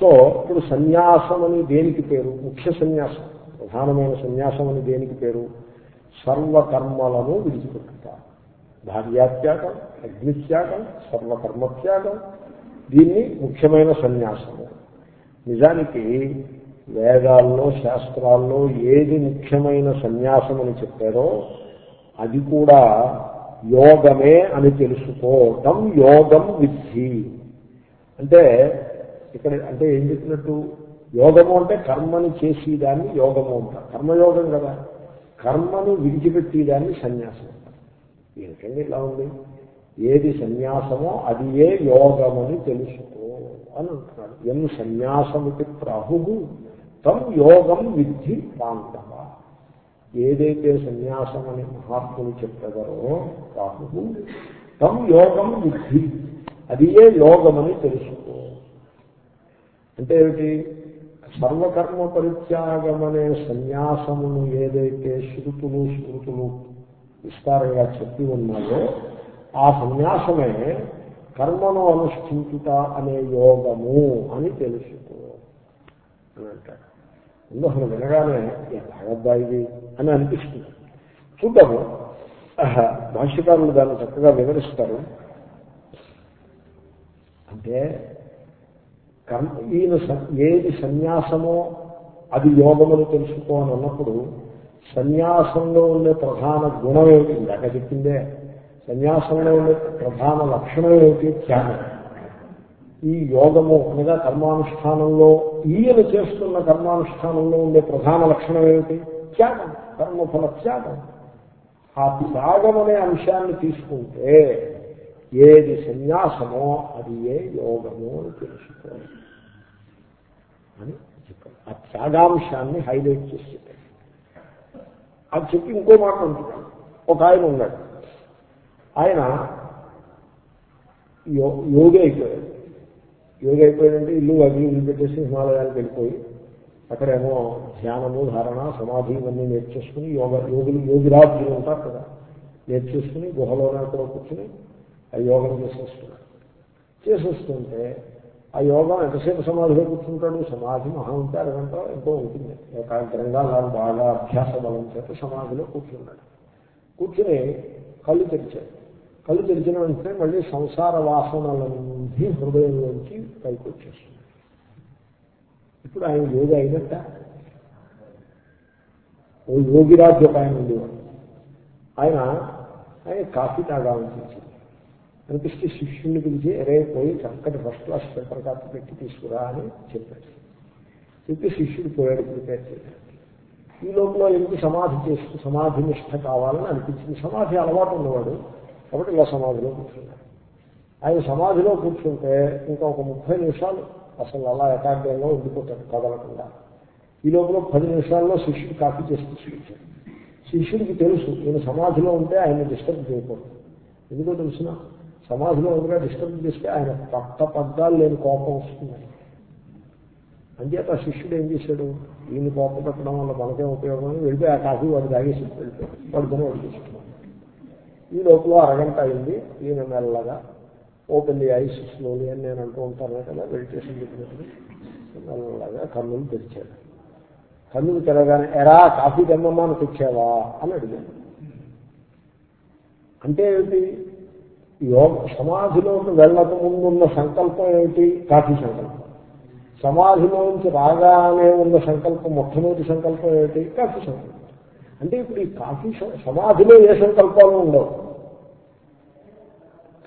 [SPEAKER 1] సో ఇప్పుడు సన్యాసం అని దేనికి పేరు? ముఖ్య సన్యాసం ప్రధానమైన సన్యాసం అని దేనికి పేరు? సర్వకర్మలను విడిచిపెట్టుతారు. భార్యాత్యాగం అగ్నిత్యాగం సర్వకర్మత్యాగం దీన్ని ముఖ్యమైన సన్యాసము. నిజానికి వేదాల్లో శాస్త్రాల్లో ఏది ముఖ్యమైన సన్యాసం అని చెప్పారో అది కూడా యోగమే అని తెలుసుకోవటం యోగం విద్ధి. అంటే ఇక్కడ అంటే ఏం చెప్పినట్టు యోగము అంటే కర్మని చేసేదాన్ని యోగము అంటారు. కర్మయోగం కదా. కర్మని విడిచిపెట్టేదాన్ని సన్యాసం అంటారు. ఏంటండి ఇలా ఉంది. ఏది సన్యాసమో అది ఏ యోగమని తెలుసుకో అని అంటున్నాడు. ఎన్ సన్యాసముకి ప్రాహు తం యోగం విద్ధి పాండవ. ఏదైతే సన్యాసం అని మహాత్ములు చెప్పగలరో రాహు తం యోగం విద్ధి అది ఏ యోగమని తెలుసుకో. అంటే ఏమిటి? సర్వకర్మ పరిత్యాగమనే సన్యాసమును ఏదైతే శృతులు స్మృతులు విస్తారంగా చెప్పి ఉన్నాయో ఆ సన్యాసమే కర్మను అనుష్ఠించుట అనే యోగము అని తెలుసుకో అని అంటాడు. ముందు అసలు వినగానే ఎలాగబ్బా ఇది అని అనిపిస్తుంది. చూద్దాము. భాష్యకారులు దాన్ని చక్కగా వివరిస్తారు. అంటే కర్మ ఈయన ఏది సన్యాసమో అది యోగమని తెలుసుకో అని అన్నప్పుడు సన్యాసంలో ఉండే ప్రధాన గుణం ఏమిటి? ఇందాక చెప్పిందే. సన్యాసంలో ఉండే ప్రధాన లక్షణం ఏమిటి? త్యాగం ఈ యోగము అనగా కర్మానుష్ఠానంలో ఈయన చేస్తున్న కర్మానుష్ఠానంలో ఉండే ప్రధాన లక్షణం ఏమిటి? త్యాగం కర్మఫల త్యాగం ఆ త్యాగం అనే అంశాన్ని తీసుకుంటే ఏది సన్యాసమో అది ఏ యోగము అని తెలుసుకో అని చెప్పారు ఆ త్యాగాంశాన్ని హైలైట్ చేసి చెప్పారు అది చెప్పి ఇంకో మాట ఉంటున్నాడు ఒక ఆయన ఉన్నాడు. ఆయన యోగి అయిపోయాడు. యోగి అయిపోయాడంటే ఇల్లు అగ్ని వదిలిపెట్టేసి హిమాలయాలకు వెళ్ళిపోయి అక్కడేమో ధ్యానము ధారణ సమాధి ఇవన్నీ నేర్చేసుకుని యోగ యోగులు యోగిరాజులు ఉంటారు కదా. నేర్చేసుకుని గుహలోనే అక్కడ కూర్చుని యోగం చేసేస్తున్నాడు. చేసేస్తుంటే ఆ యోగం ఎంతసేపు సమాధిలో కూర్చుంటాడు? సమాధి మహా ఉంటే అరగంట ఎంతో ఉంటుంది. ఏకాగ్రంగా నాకు బాగా అభ్యాస బలం చేత సమాధిలో కూర్చున్నాడు. కూర్చుని కళ్ళు తెరిచాడు. కళ్ళు తెరిచిన వెంటనే మళ్ళీ సంసార వాసనలన్నీ హృదయంలోంచి పైకి వచ్చేస్తుంది ఇప్పుడు ఆయన యోగి అయినట్ట? ఓ యోగిరాజు ఆయన ఉండేవాడు. ఆయన ఆయన కాఫీ తాగాలనిపించింది. అనిపిస్తే శిష్యుడిని పిలిచి ఎరే పోయి చక్కటి ఫస్ట్ క్లాస్ పేపర్ కాపీ పెట్టి తీసుకురా అని చెప్పాడు. చెప్పి శిష్యుడు పోయాడు ప్రిపేర్ చేశాడు ఈ లోపల ఎందుకు సమాధి చేస్తూ సమాధి నిష్ట కావాలని అనిపించింది. సమాధి అలవాటు ఉన్నవాడు కాబట్టి ఇలా సమాధిలో కూర్చున్నాడు. ఆయన సమాధిలో కూర్చుంటే ఇంకా ఒక ముప్పై నిమిషాలు అసలు అలా ఏకాగ్రంగా ఉండిపోతాడు కదలకుండా. ఈ లోపల పది నిమిషాల్లో శిష్యుడు కాపీ చేసి తీసుకొచ్చాడు శిష్యుడికి తెలుసు నేను సమాధిలో ఉంటే ఆయన డిస్టర్బ్ చేయకూడదు. ఎందుకో తెలిసిన? సమాధిలో ఉండగా డిస్టర్బ్ చేస్తే ఆయన పట్ట పద్దాలు లేని కోపం వస్తుంది. అంచేత శిష్యుడు ఏం చేశాడు? ఈయన కోపం పెట్టడం వల్ల మనకేం ఉపయోగం అని వెళ్ళిపోయి ఆ కాఫీ వాడు తాగేసి వెళ్ళిపోయి పడుకుని వాడు తీసుకున్నాడు ఈ లోపల అరగంట అయింది. ఈయన మెల్లగా ఓపెన్ ది ఐస్ స్లోలీ అని నేను అంటూ ఉంటాను కదా మెడిటేషన్ చెప్పినప్పుడు. మెల్లగా కన్నులు తెరిచాడు. కన్నులు తెరగానే ఎరా కాఫీ తెమ్మన్నాను తెచ్చావా? అని అడిగాను అంటే ఏంటి? యోగ సమాధిలోకి వెళ్ళక ముందున్న సంకల్పం ఏమిటి? కాఫీ సంకల్పం. సమాధిలోంచి రాగానే ఉన్న సంకల్పం మొట్టమొదటి సంకల్పం ఏమిటి? కాఫీ సంకల్పం. అంటే ఇప్పుడు ఈ కాఫీ సమాధిలో ఏ సంకల్పాలు ఉండవు?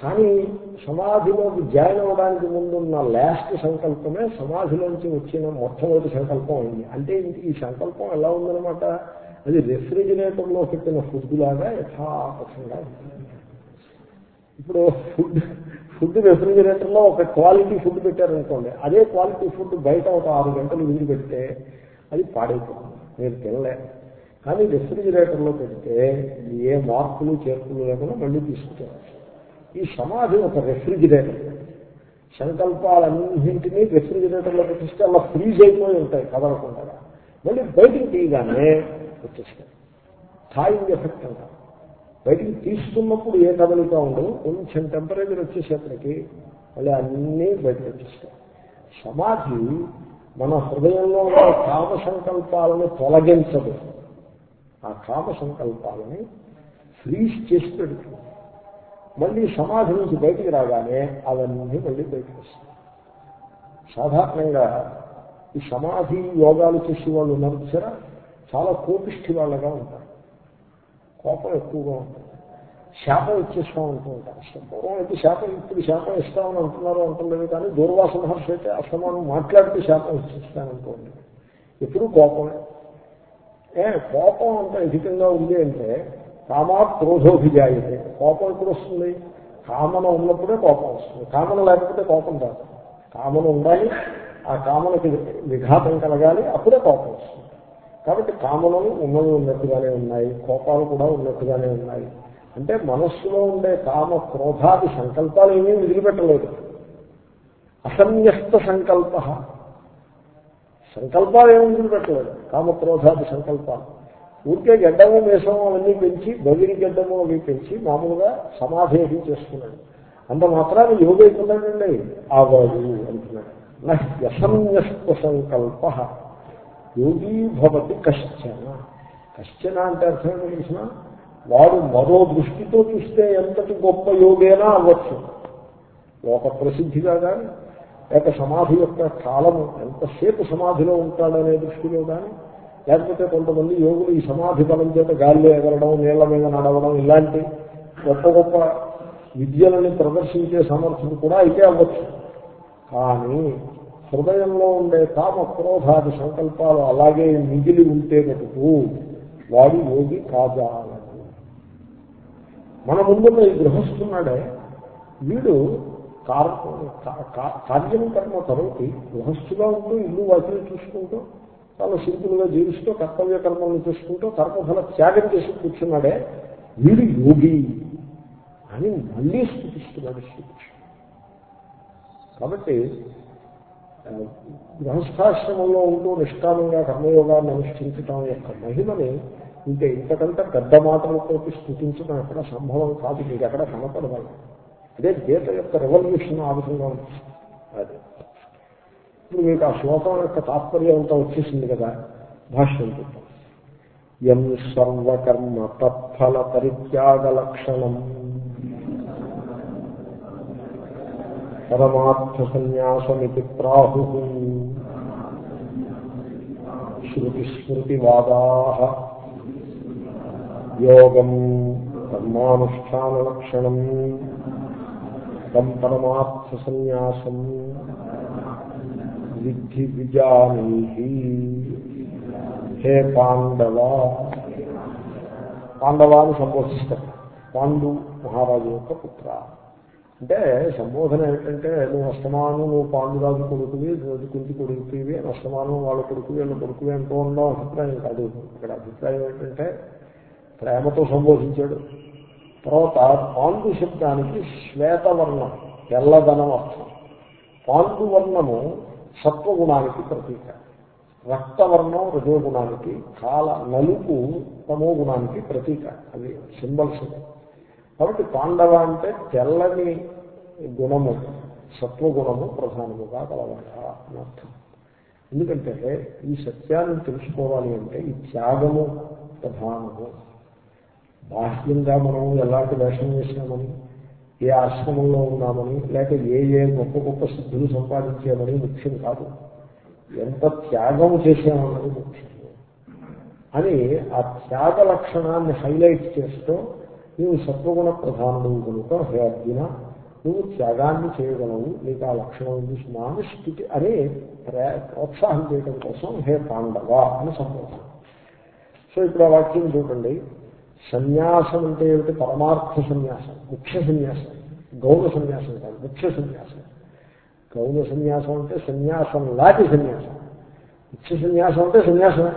[SPEAKER 1] కానీ సమాధిలోకి జాయిన్ అవ్వడానికి ముందున్న లాస్ట్ సంకల్పమే సమాధిలోంచి వచ్చిన మొట్టమొదటి సంకల్పం అయింది. అంటే ఈ సంకల్పం ఎలా ఉందన్నమాట? అది రెఫ్రిజిరేటర్లో పెట్టిన ఫుడ్ లాగా యథాపక్షంగా ఉంటుంది. ఇప్పుడు ఫుడ్ ఫుడ్ రెఫ్రిజిరేటర్లో ఒక క్వాలిటీ ఫుడ్ పెట్టారనుకోండి అదే క్వాలిటీ ఫుడ్ బయట ఒక ఆరు గంటలు వీలు పెడితే అది పాడైపోతుంది. మీరు తినలేరు కానీ రెఫ్రిజిరేటర్లో పెడితే ఏ మార్పులు చేర్పులు లేకుండా మళ్ళీ తీసుకుంటారు ఈ సమాధి ఒక రెఫ్రిజిరేటర్. సంకల్పాలన్నింటినీ రెఫ్రిజిరేటర్లో పెట్టిస్తే అలా ఫ్రీజ్ అయిపోయి ఉంటాయి కదలకుండా. మళ్ళీ బయటికి తీయగానే వచ్చేస్తాయి. థాయింగ్ ఎఫెక్ట్ అంటారు. బయటికి తీసుకున్నప్పుడు ఏ కదలిక ఉండదు. కొంచెం టెంపరేచర్ వచ్చేసేపటికి మళ్ళీ అన్నీ బయటకు వచ్చేస్తాయి. సమాధి మన హృదయంలో ఉన్న కామ సంకల్పాలను తొలగించదు. ఆ కామ సంకల్పాలని ఫ్రీజ్ చేసి పెడుతుంది. మళ్ళీ సమాధి నుంచి బయటికి రాగానే అవన్నీ మళ్ళీ బయటకు వస్తాయి. సాధారణంగా ఈ సమాధి యోగాలు చేసే వాళ్ళు ఉన్నారు చాలా కోపిష్టి వాళ్ళగా ఉంటారు. కోపం ఎక్కువగా ఉంటుంది. శాపం ఇచ్చేస్తాం అంటూ ఉంటారు పూర్వం అయితే శాపం ఇప్పుడు శాపం ఇస్తామని అంటున్నారు అంటలేదు కానీ దూర్వాస మహర్షి అయితే అసమానం మాట్లాడితే శాపం ఇచ్చేస్తాననుకోండి ఎప్పుడు కోపమే. ఏ కోపం అంత అధికంగా ఉంది అంటే కామా క్రోధోభిజాయితే. కోపం ఎప్పుడు వస్తుంది? కామన ఉన్నప్పుడే కోపం వస్తుంది. కామన లేకపోతే కోపం రాదు. కామన ఉండాలి ఆ కామనకి విఘాతం కలగాలి అప్పుడే కోపం వస్తుంది. కాబట్టి కామనలు ఉన్నవి ఉన్నట్టుగానే ఉన్నాయి కోపాలు కూడా ఉన్నట్టుగానే ఉన్నాయి. అంటే మనస్సులో ఉండే కామ క్రోధాది సంకల్పాలు ఏమీ వదిలిపెట్టలేదు అసన్యస్త సంకల్ప. సంకల్పాలు ఏమి వదిలిపెట్టలేదు కామక్రోధాది సంకల్పాలు. ఊరికే గడ్డము మేషము అవన్నీ పెంచి బదిరి గడ్డము అవి పెంచి మామూలుగా సమాధి చేసుకున్నాడు అంత మాత్రాన్ని యోగ అయిపోతాడండి. ఆవాడు అంటున్నాడు. నా సంకల్ప. యోగీ భవతి కశ్చన. కశ్చన అంటే అర్థం ఏంటో తెలిసిన వాడు మరో దృష్టితో చూస్తే ఎంతటి గొప్ప యోగేనా అవ్వచ్చు. లోక ప్రసిద్ధిగా కానీ లేక సమాధి యొక్క కాలము ఎంతసేపు సమాధిలో ఉంటాడనే దృష్టిలో కానీ లేకపోతే కొంతమంది యోగులు ఈ సమాధి బలం చేత గాలిలో ఎగరడం నీళ్ళ మీద నడవడం ఇలాంటి గొప్ప గొప్ప విద్యలని ప్రదర్శించే సమర్థులు కూడా అయితే అవ్వచ్చు. కానీ హృదయంలో ఉండే కామ క్రోధాది సంకల్పాలు అలాగే మిగిలి ఉంటే మటుకు వాడు యోగి కాజాలడు మన ముందున్న ఈ గృహస్థున్నాడే వీడు కార్యం కర్మ కరోటి గృహస్థుగా ఉంటూ ఇల్లు వాటిని చూసుకుంటూ చాలా సింపుల్గా జీవిస్తూ కర్తవ్య కర్మలను చూసుకుంటూ కర్మఫల త్యాగం చేసి కూర్చున్నాడే వీడు యోగి అని మళ్ళీ స్థుతిస్తున్నాడు శ్రీకృష్ణుడు కాబట్టి గృహస్థాశ్రమంలో ఉంటూ నిష్కామంగా కర్మయోగాన్ని అనుష్ఠించడం యొక్క మహిమని ఇంకా ఇంతకంటే పెద్ద మాటలతోటి స్థుతించడం ఎక్కడ సంభవం కాదు మీకు ఎక్కడ కనపడవాలి. అదే గీత యొక్క రెవల్యూషన్ ఆ విధంగా ఉంటుంది అది. ఇప్పుడు మీకు ఆ శ్లోకం యొక్క తాత్పర్యం అంతా వచ్చేసింది కదా భాష్యం చెప్తాం ఎం సర్వకర్మ తత్ఫల పరిత్యాగ లక్షణం. పరమార్థ సన్యాసమితి ప్రాహు. శ్రుతిస్మృతివాదా. యోగం కర్మానుష్ఠానలక్షణం. తం పరమార్థ సన్యాసం విద్ధి విజానీ హే పాండవ. పాండవాన్ని సంబోధిస్తారు పాండు మహారాజు యొక్క పుత్ర. అంటే సంబోధన ఏంటంటే నువ్వు అస్తమానం నువ్వు పాండురాజు కొడుకువి రోజు కొడుకువి అస్తమానం వాళ్ళ కొడుకు వీళ్ళ కొడుకువి అంటూ ఉండడం అభిప్రాయం కాదు. ఇక్కడ అభిప్రాయం ఏంటంటే ప్రేమతో సంబోధించాడు. తర్వాత పాండు శబ్దానికి శ్వేతవర్ణం తెల్లదనం అర్థం. పాండువర్ణము సత్వగుణానికి ప్రతీక. రక్తవర్ణం రజోగుణానికి కాల నలుపు తమో గుణానికి ప్రతీక. అవి సింబల్స్. కాబట్టి పాండవ అంటే తెల్లని గుణము సత్వగుణము ప్రధానముగా కలవాడ అని అర్థం. ఎందుకంటే ఈ సత్యాన్ని తెలుసుకోవాలి అంటే ఈ త్యాగము ప్రధానము. బాహ్యంగా మనం ఎలాంటి వేషం వేసినామని ఏ ఆశ్రమంలో ఉన్నామని లేక ఏ ఏ గొప్ప గొప్ప సిద్ధులు సంపాదించామని ముఖ్యం కాదు. ఎంత త్యాగం చేసామన్నది ముఖ్యం అని ఆ త్యాగ లక్షణాన్ని హైలైట్ చేస్తూ నీవు సత్వగుణ ప్రధానుడు కనుక హే అర్జున నువ్వు త్యాగాన్ని చేయగలవు నీకు ఆ లక్షణం ఉంది స్నాన స్థితి అని ప్రోత్సాహం చేయడం కోసం హే పాండవ అని సంబోధన. సో ఇప్పుడు ఆ వాక్యం చూడండి. సన్యాసం అంటే ఏమిటి? పరమార్థ సన్యాసం ముఖ్య సన్యాసం గౌణ సన్యాసం కాదు ముఖ్య సన్యాసం. గౌణ సన్యాసం అంటే సన్యాసం లాంటి సన్యాసం. ముఖ్య సన్యాసం అంటే సన్యాసమే.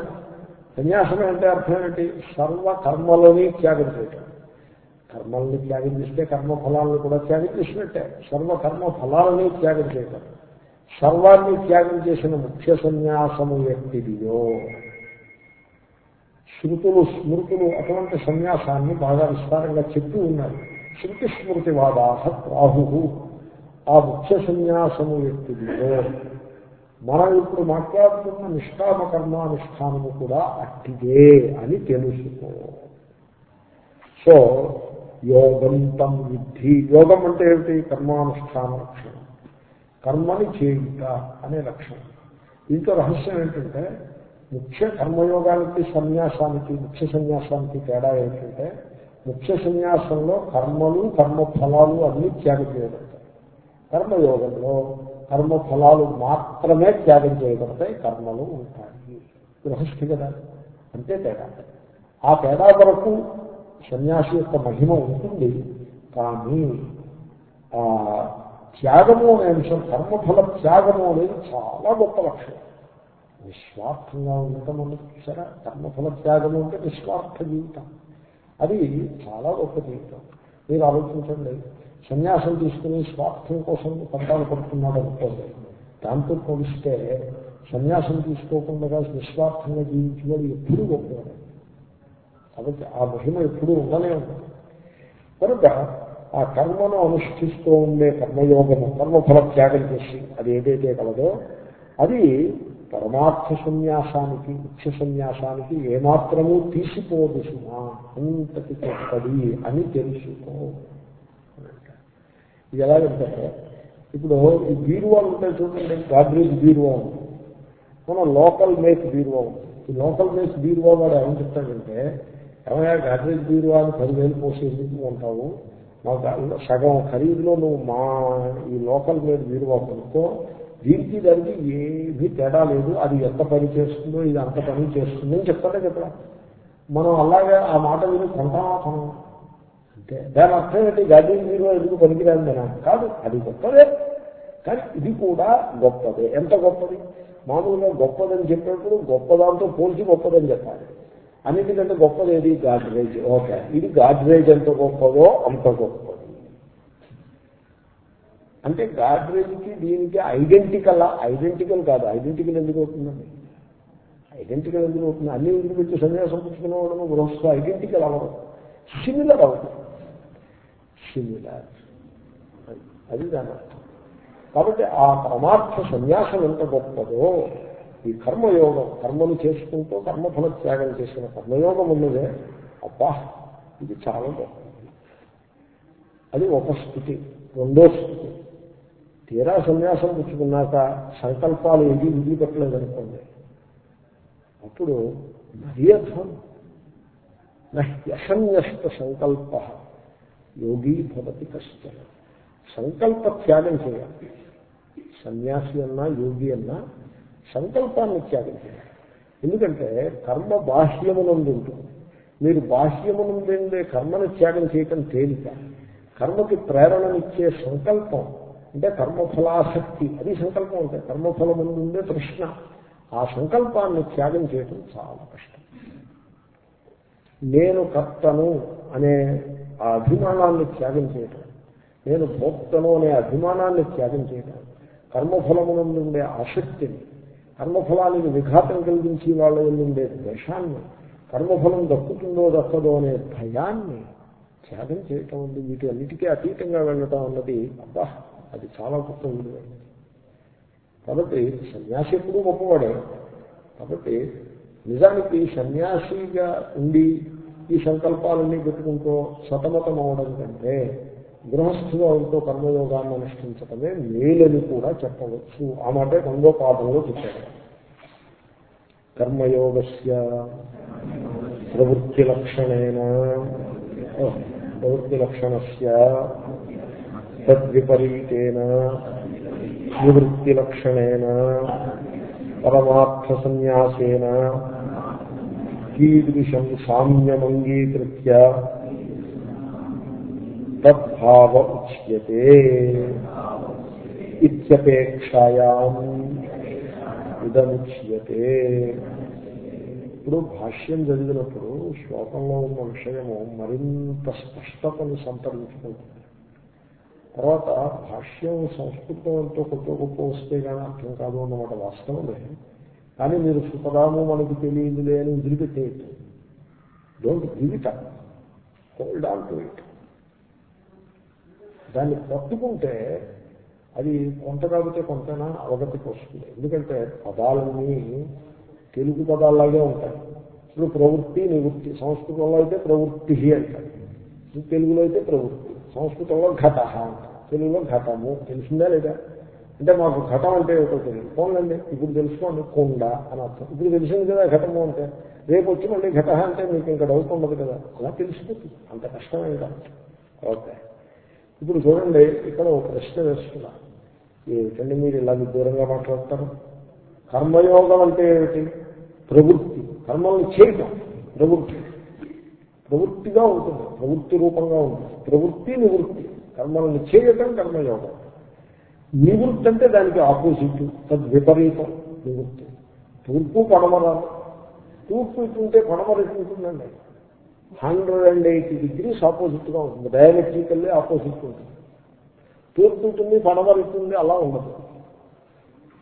[SPEAKER 1] సన్యాసమే అంటే అర్థం ఏంటి సర్వ కర్మలని త్యాగం చేయటం. కర్మల్ని త్యాగం చేస్తే కర్మ ఫలాలను కూడా త్యాగం చేసినట్టే. సర్వకర్మ ఫలాలని త్యాగం చేయటం. సర్వాన్ని త్యాగం చేసిన ముఖ్య సన్యాసము ఎట్టిదియో శృతులు స్మృతులు అటువంటి సన్యాసాన్ని బాగా విస్తారంగా చెప్తూ ఉన్నారు. శృతి స్మృతి వాదాహ ప్రాహు ఆ ముఖ్య సన్యాసము ఎట్టిదియో మనం ఇప్పుడు మాట్లాడుతున్న నిష్కామ కర్మానుష్ఠానము కూడా అట్టిదే అని తెలుసుకో. సో యోగంతం విద్ధి. యోగం అంటే ఏమిటి? కర్మానుష్ఠాన లక్షణం. కర్మని చేయుట అనే లక్షణం. దీంతో రహస్యం ఏంటంటే ముఖ్య కర్మయోగానికి సన్యాసానికి ముఖ్య సన్యాసానికి తేడా ఏంటంటే ముఖ్య సన్యాసంలో కర్మలు కర్మ ఫలాలు అన్ని త్యాగం చేయబడతాయి. కర్మయోగంలో కర్మ ఫలాలు మాత్రమే త్యాగం చేయబడతాయి కర్మలు ఉంటాయి. గృహస్థి కదా. అంతే తేడా. ఆ తేడా వరకు సన్యాసి యొక్క మహిమ ఉంటుంది. కానీ ఆ త్యాగము అనే అంశం కర్మఫల త్యాగము అనేది చాలా గొప్ప లక్ష్యం నిస్వార్థంగా ఉండటం అన్నది చూసారా? కర్మఫల త్యాగము అంటే నిస్వార్థ జీవితం. అది చాలా గొప్ప జీవితం. మీరు ఆలోచించండి. సన్యాసం తీసుకుని స్వార్థం కోసం పంటాలు పడుతున్నాడు అనుకోండి. దాంతో పోలిస్తే సన్యాసం తీసుకోకుండా నిస్వార్థంగా జీవించేవాడు ఎప్పుడూ గొప్పవాడు. కాబట్టి ఆ మహిమ ఎప్పుడూ ఉండనే ఉండదు. కనుక ఆ కర్మను అనుష్ఠిస్తూ ఉండే కర్మయోగము కర్మఫల త్యాగం చేసి అది ఏదైతే కలదో అది పరమార్థ సన్యాసానికి ముఖ్య సన్యాసానికి ఏమాత్రము తీసిపోదు సుమా అంతటి గొప్పది అని తెలుసుకో. ఇది ఎలాగంటే ఇప్పుడు ఈ బీరువాలు ఉంటాయి చూడండి గాడ్రేజ్ బీరువా ఉంది. మన లోకల్ మేక్ బీరువా ఉంది. ఈ లోకల్ మేక్ బీరువా వాడు ఏమని చెప్తాడంటే ఏమయ్యా గాడ్రేజ్ బీరువా అని పదివేలు పోసి ఎందుకు ఉంటావు మాకు సగం ఖరీదులో నువ్వు మా ఈ లోకల్ మీద బీరువా కొనుక్కో. దీనికి దానికి ఏమీ తేడా లేదు. అది ఎంత పని చేస్తుందో ఇది అంత పని చేస్తుందో అని చెప్తాడే చెప్పడా మనం అలాగే ఆ మాట విని కొంటామా కొనం అంటే దాని అర్థం ఏంటి? బీరువా ఎందుకు పనికిరాందనా కాదు అది గొప్పదే. కానీ ఇది కూడా గొప్పదే. ఎంత గొప్పది? మామూలుగా గొప్పదని చెప్పినప్పుడు గొప్పదాంతో పోల్చి గొప్పదని చెప్పాలి. అన్నిటికంటే గొప్పది ఏది గాడ్రేజ్? ఓకే. ఇది గాడ్రేజ్ ఎంత గొప్పదో అంత గొప్పది. అంటే గాడ్రేజ్కి దీనికి ఐడెంటికల్ ఐడెంటికల్ కాదు. ఐడెంటికల్ ఎందుకు అవుతుందండి? ఐడెంటికల్ ఎందుకు అవుతుంది? అన్ని ఇంటికి పెట్టి సన్యాసం పుచ్చుకునే గృహస్థ ఐడెంటికల్ అవ్వదు సిమిలర్ అవుతుంది సిమిలర్ అది దాని అర్థం. కాబట్టి ఆ పరమార్థ సన్యాసం ఎంత గొప్పదో ఈ కర్మయోగం కర్మను చేసుకుంటూ కర్మఫల త్యాగం చేసిన కర్మయోగం ఉన్నదే అబ్బా ఇది చాలా గొప్పది అది ఒక స్థితి రెండో స్థితి. తీరా సన్యాసం పుచ్చుకున్నాక సంకల్పాలు ఏది విడిపెట్టలేదనుకోండి అప్పుడు మరీ అర్థం. యశన్యస్త సంకల్ప యోగి భవతి కష్టం సంకల్ప త్యాగం చేయాలి. సన్యాసి అన్నా యోగి అన్నా సంకల్పాన్ని త్యాగం ఎందుకంటే కర్మ బాహ్యమునందు ఉంటుంది. మీరు బాహ్యమునందే కర్మను త్యాగం చేయటం తేలిక. కర్మకి ప్రేరణనిచ్చే సంకల్పం అంటే కర్మఫలాసక్తి అది సంకల్పం అంటే కర్మఫలం తృష్ణ. ఆ సంకల్పాన్ని త్యాగం చేయటం చాలా కష్టం. నేను కర్తను అనే ఆ అభిమానాన్ని త్యాగం చేయటం నేను భోక్తను అనే అభిమానాన్ని త్యాగం చేయటం కర్మఫలమునందుండే ఆసక్తిని కర్మఫలానికి విఘాతం కలిగించి వాళ్ళ ఉండే ద్వేషాన్ని కర్మఫలం దక్కుతుందో దక్కదో అనే భయాన్ని త్యాగం చేయటం ఉంది. వీటి అన్నిటికీ అతీతంగా వెళ్ళటం అన్నది అబ్బా అది చాలా గొప్ప విలువైనది కాబట్టి సన్యాసి ఎప్పుడూ గొప్పవాడే. కాబట్టి నిజానికి సన్యాసిగా ఉండి ఈ సంకల్పాలన్నీ పెట్టుకుంటూ సతమతం అవడం కంటే గృహస్థుగా ఉంటూ కర్మయోగాన్ని అనుష్ఠించటమే మేలని కూడా చెప్పవచ్చు. ఆ మాట రెండో పాదంలో చెప్పారు. కర్మయోగస్య ప్రవృత్తిలక్షణేన. ప్రవృత్తిలక్షణస్య తద్విపరీతేన. నివృత్తిలక్షణ పరమార్థ సన్యాసేన కీదృశం సామ్యమంగీకృత్య. తద్భావ ఉచ్యతే ఇత్యపేక్షాయాం ఇదముచ్యతే. ఇప్పుడు భాష్యం చదివినప్పుడు శ్లోకంలో ఉన్న విషయము మరింత స్పష్టతను సంతరించుకుంటుంది. తర్వాత భాష్యం సంస్కృతంతో కొత్త గొప్ప వస్తే కానీ అర్థం కాదు అన్నమాట వాస్తవమే. కానీ మీరు సుఖరాము మనకు తెలియదులే అని వదిలిపెట్టేయద్దు. Don't give it hold on to it దాన్ని పట్టుకుంటే అది కొంత కాకపోతే కొంతైనా అవగతికి వస్తుంది ఎందుకంటే పదాలన్నీ తెలుగు పదాల్లాగే ఉంటాయి. ఇప్పుడు ప్రవృత్తి నివృత్తి. సంస్కృతంలో అయితే ప్రవృత్తి అంటారు. తెలుగులో అయితే ప్రవృత్తి. సంస్కృతంలో ఘట తెలుగులో ఘటము. తెలిసిందా లేదా? అంటే మాకు ఘటం అంటే ఏమిటో తెలియదు. పోన్లండి ఇప్పుడు తెలుసుకోండి. కొండ అని అర్థం. ఇప్పుడు తెలిసింది కదా ఘటము అంటే. రేపు వచ్చి మళ్ళీ ఘట అంటే మీకు ఇంకా డౌట్ ఉండదు కదా. అలా తెలిసిపోతుంది. అంత కష్టమే కాదు ఓకే. ఇప్పుడు చూడండి ఇక్కడ ఒక ప్రశ్న వేస్తున్నా. ఏమిటండి మీరు ఇలాగ దూరంగా మాట్లాడతారు? కర్మయోగం అంటే ఏమిటి? ప్రవృత్తి. కర్మల్ని చేయటం. ప్రవృత్తి. ప్రవృత్తిగా ఉంటుంది. ప్రవృత్తి రూపంగా ఉంటుంది. ప్రవృత్తి నివృత్తి. కర్మల్ని చేయటం కర్మయోగం. నివృత్తి అంటే దానికి ఆపోజిట్ తద్విపరీతం నివృత్తి. తూర్పు పడమరాలు తూర్పు ఇటుంటే పడమర ఇటుంటుందండి హండ్రెడ్ అండ్ ఎయిటీ డిగ్రీస్ ఆపోజిట్గా ఉంటుంది. డైరెక్ట్రికల్లీ ఆపోజిట్ ఉంటుంది. తూర్పు ఉంటుంది పడమర అలా ఉండదు.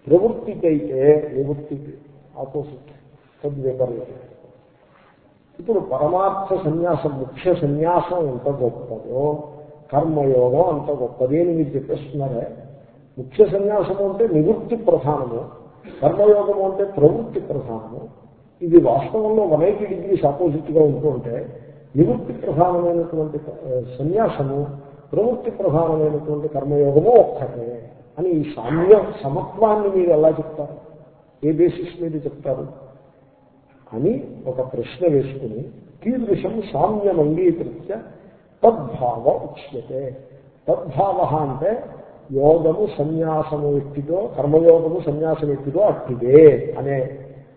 [SPEAKER 1] ప్రవృత్తికి అయితే నివృత్తికి ఆపోజిట్ తద్విపరీతం ఇప్పుడు పరమార్థ సన్యాసం ముఖ్య సన్యాసం ఎంత గొప్పదో కర్మయోగం అంత గొప్పది అని మీరు చెప్పేస్తున్నారే. ముఖ్య సన్యాసము అంటే నివృత్తి ప్రధానము కర్మయోగము అంటే ప్రవృత్తి ప్రధానము ఇది వాస్తవంలో వన్ ఎయిటీ డిగ్రీస్ ఆపోజిట్గా ఉంటుంటే నివృత్తి ప్రధానమైనటువంటి సన్యాసము ప్రవృత్తి ప్రధానమైనటువంటి కర్మయోగము ఒక్కటే అని ఈ సామ్య సమత్వాన్ని మీరు ఎలా చెప్తారు? ఏ బేసిస్ మీద చెప్తారు? అని ఒక ప్రశ్న వేసుకుని కీదృశం సామ్యం అంగీకృత్య తద్భావ ఉచ్యతే. తద్భావ అంటే యోగము సన్యాసము ఎత్తిదో కర్మయోగము సన్యాసం వ్యక్తితో అట్టిదే అనే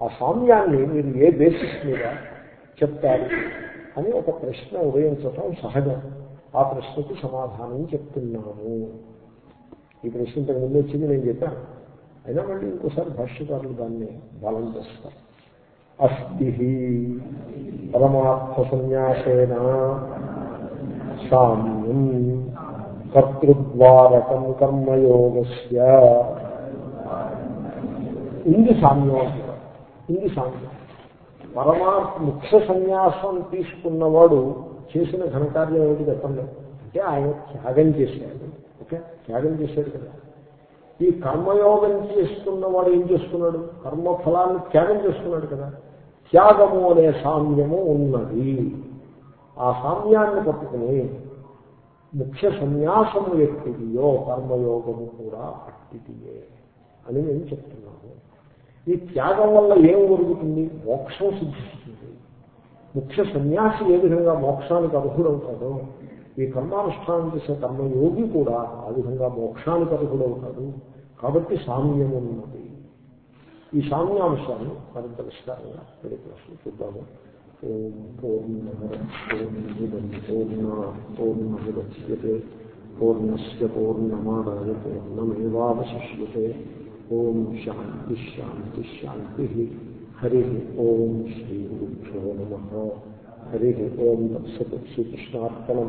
[SPEAKER 1] ఆ సామ్యాన్ని మీరు ఏ బేసిస్ మీద చెప్తారు అని ఒక ప్రశ్న ఉదయించటం సహజం. ఆ ప్రశ్నకు సమాధానం చెప్తున్నాను. ఈ ప్రశ్న ఇంతకు ముందు వచ్చింది నేను చెప్పాను. అయినా మళ్ళీ ఇంకోసారి భాష్యకారులు దాన్ని బలం చేస్తారు. అస్థి పరమాత్మ సన్యాసేన సామ్యం కర్తృద్వారకం కర్మయోగస్య. ఇందు సామ్యం. ఇది సామ్యం పరమార్థ ముఖ్య సన్యాసం తీసుకున్నవాడు చేసిన ఘనకార్యం ఏమిటి చెప్పండి? అంటే ఆయన త్యాగం చేశాడు. ఓకే? త్యాగం చేశాడు కదా. ఈ కర్మయోగం చేస్తున్నవాడు ఏం చేస్తున్నాడు? కర్మఫలాన్ని త్యాగం చేస్తున్నాడు కదా. త్యాగము అనే సామ్యము ఉన్నది. ఆ సామ్యాన్ని పట్టుకుని ముఖ్య సన్యాసము ఎట్టిదియో కర్మయోగము కూడా అట్టిదియే అని నేను చెప్తున్నాను. ఈ త్యాగం వల్ల ఏం ఒరుగుతుంది మోక్షం సిద్ధిస్తుంది. ముఖ్య సన్యాసి ఏ విధంగా మోక్షానికి అర్హుడవుతాడో ఈ కర్మానుష్ఠానం చేసే కర్మయోగి కూడా ఆ విధంగా మోక్షానికి అర్హుడవుతాడు. కాబట్టి సామ్యం ఉన్నది. ఈ సామ్యాంశాన్ని మరింత విస్తారంగా పెళ్ళి చూద్దాము. ఓం పూర్ణముద పూర్ణముద్యతే పూర్ణస్ పూర్ణమాదాయ పూర్ణమేవాశిష్యతే ఓం శాంతి శాంతి శాంతి హరి ఓం శ్రీ గురుభ్యో నమ. హరి ఓం తత్సత్ శ్రీకృష్ణార్పణ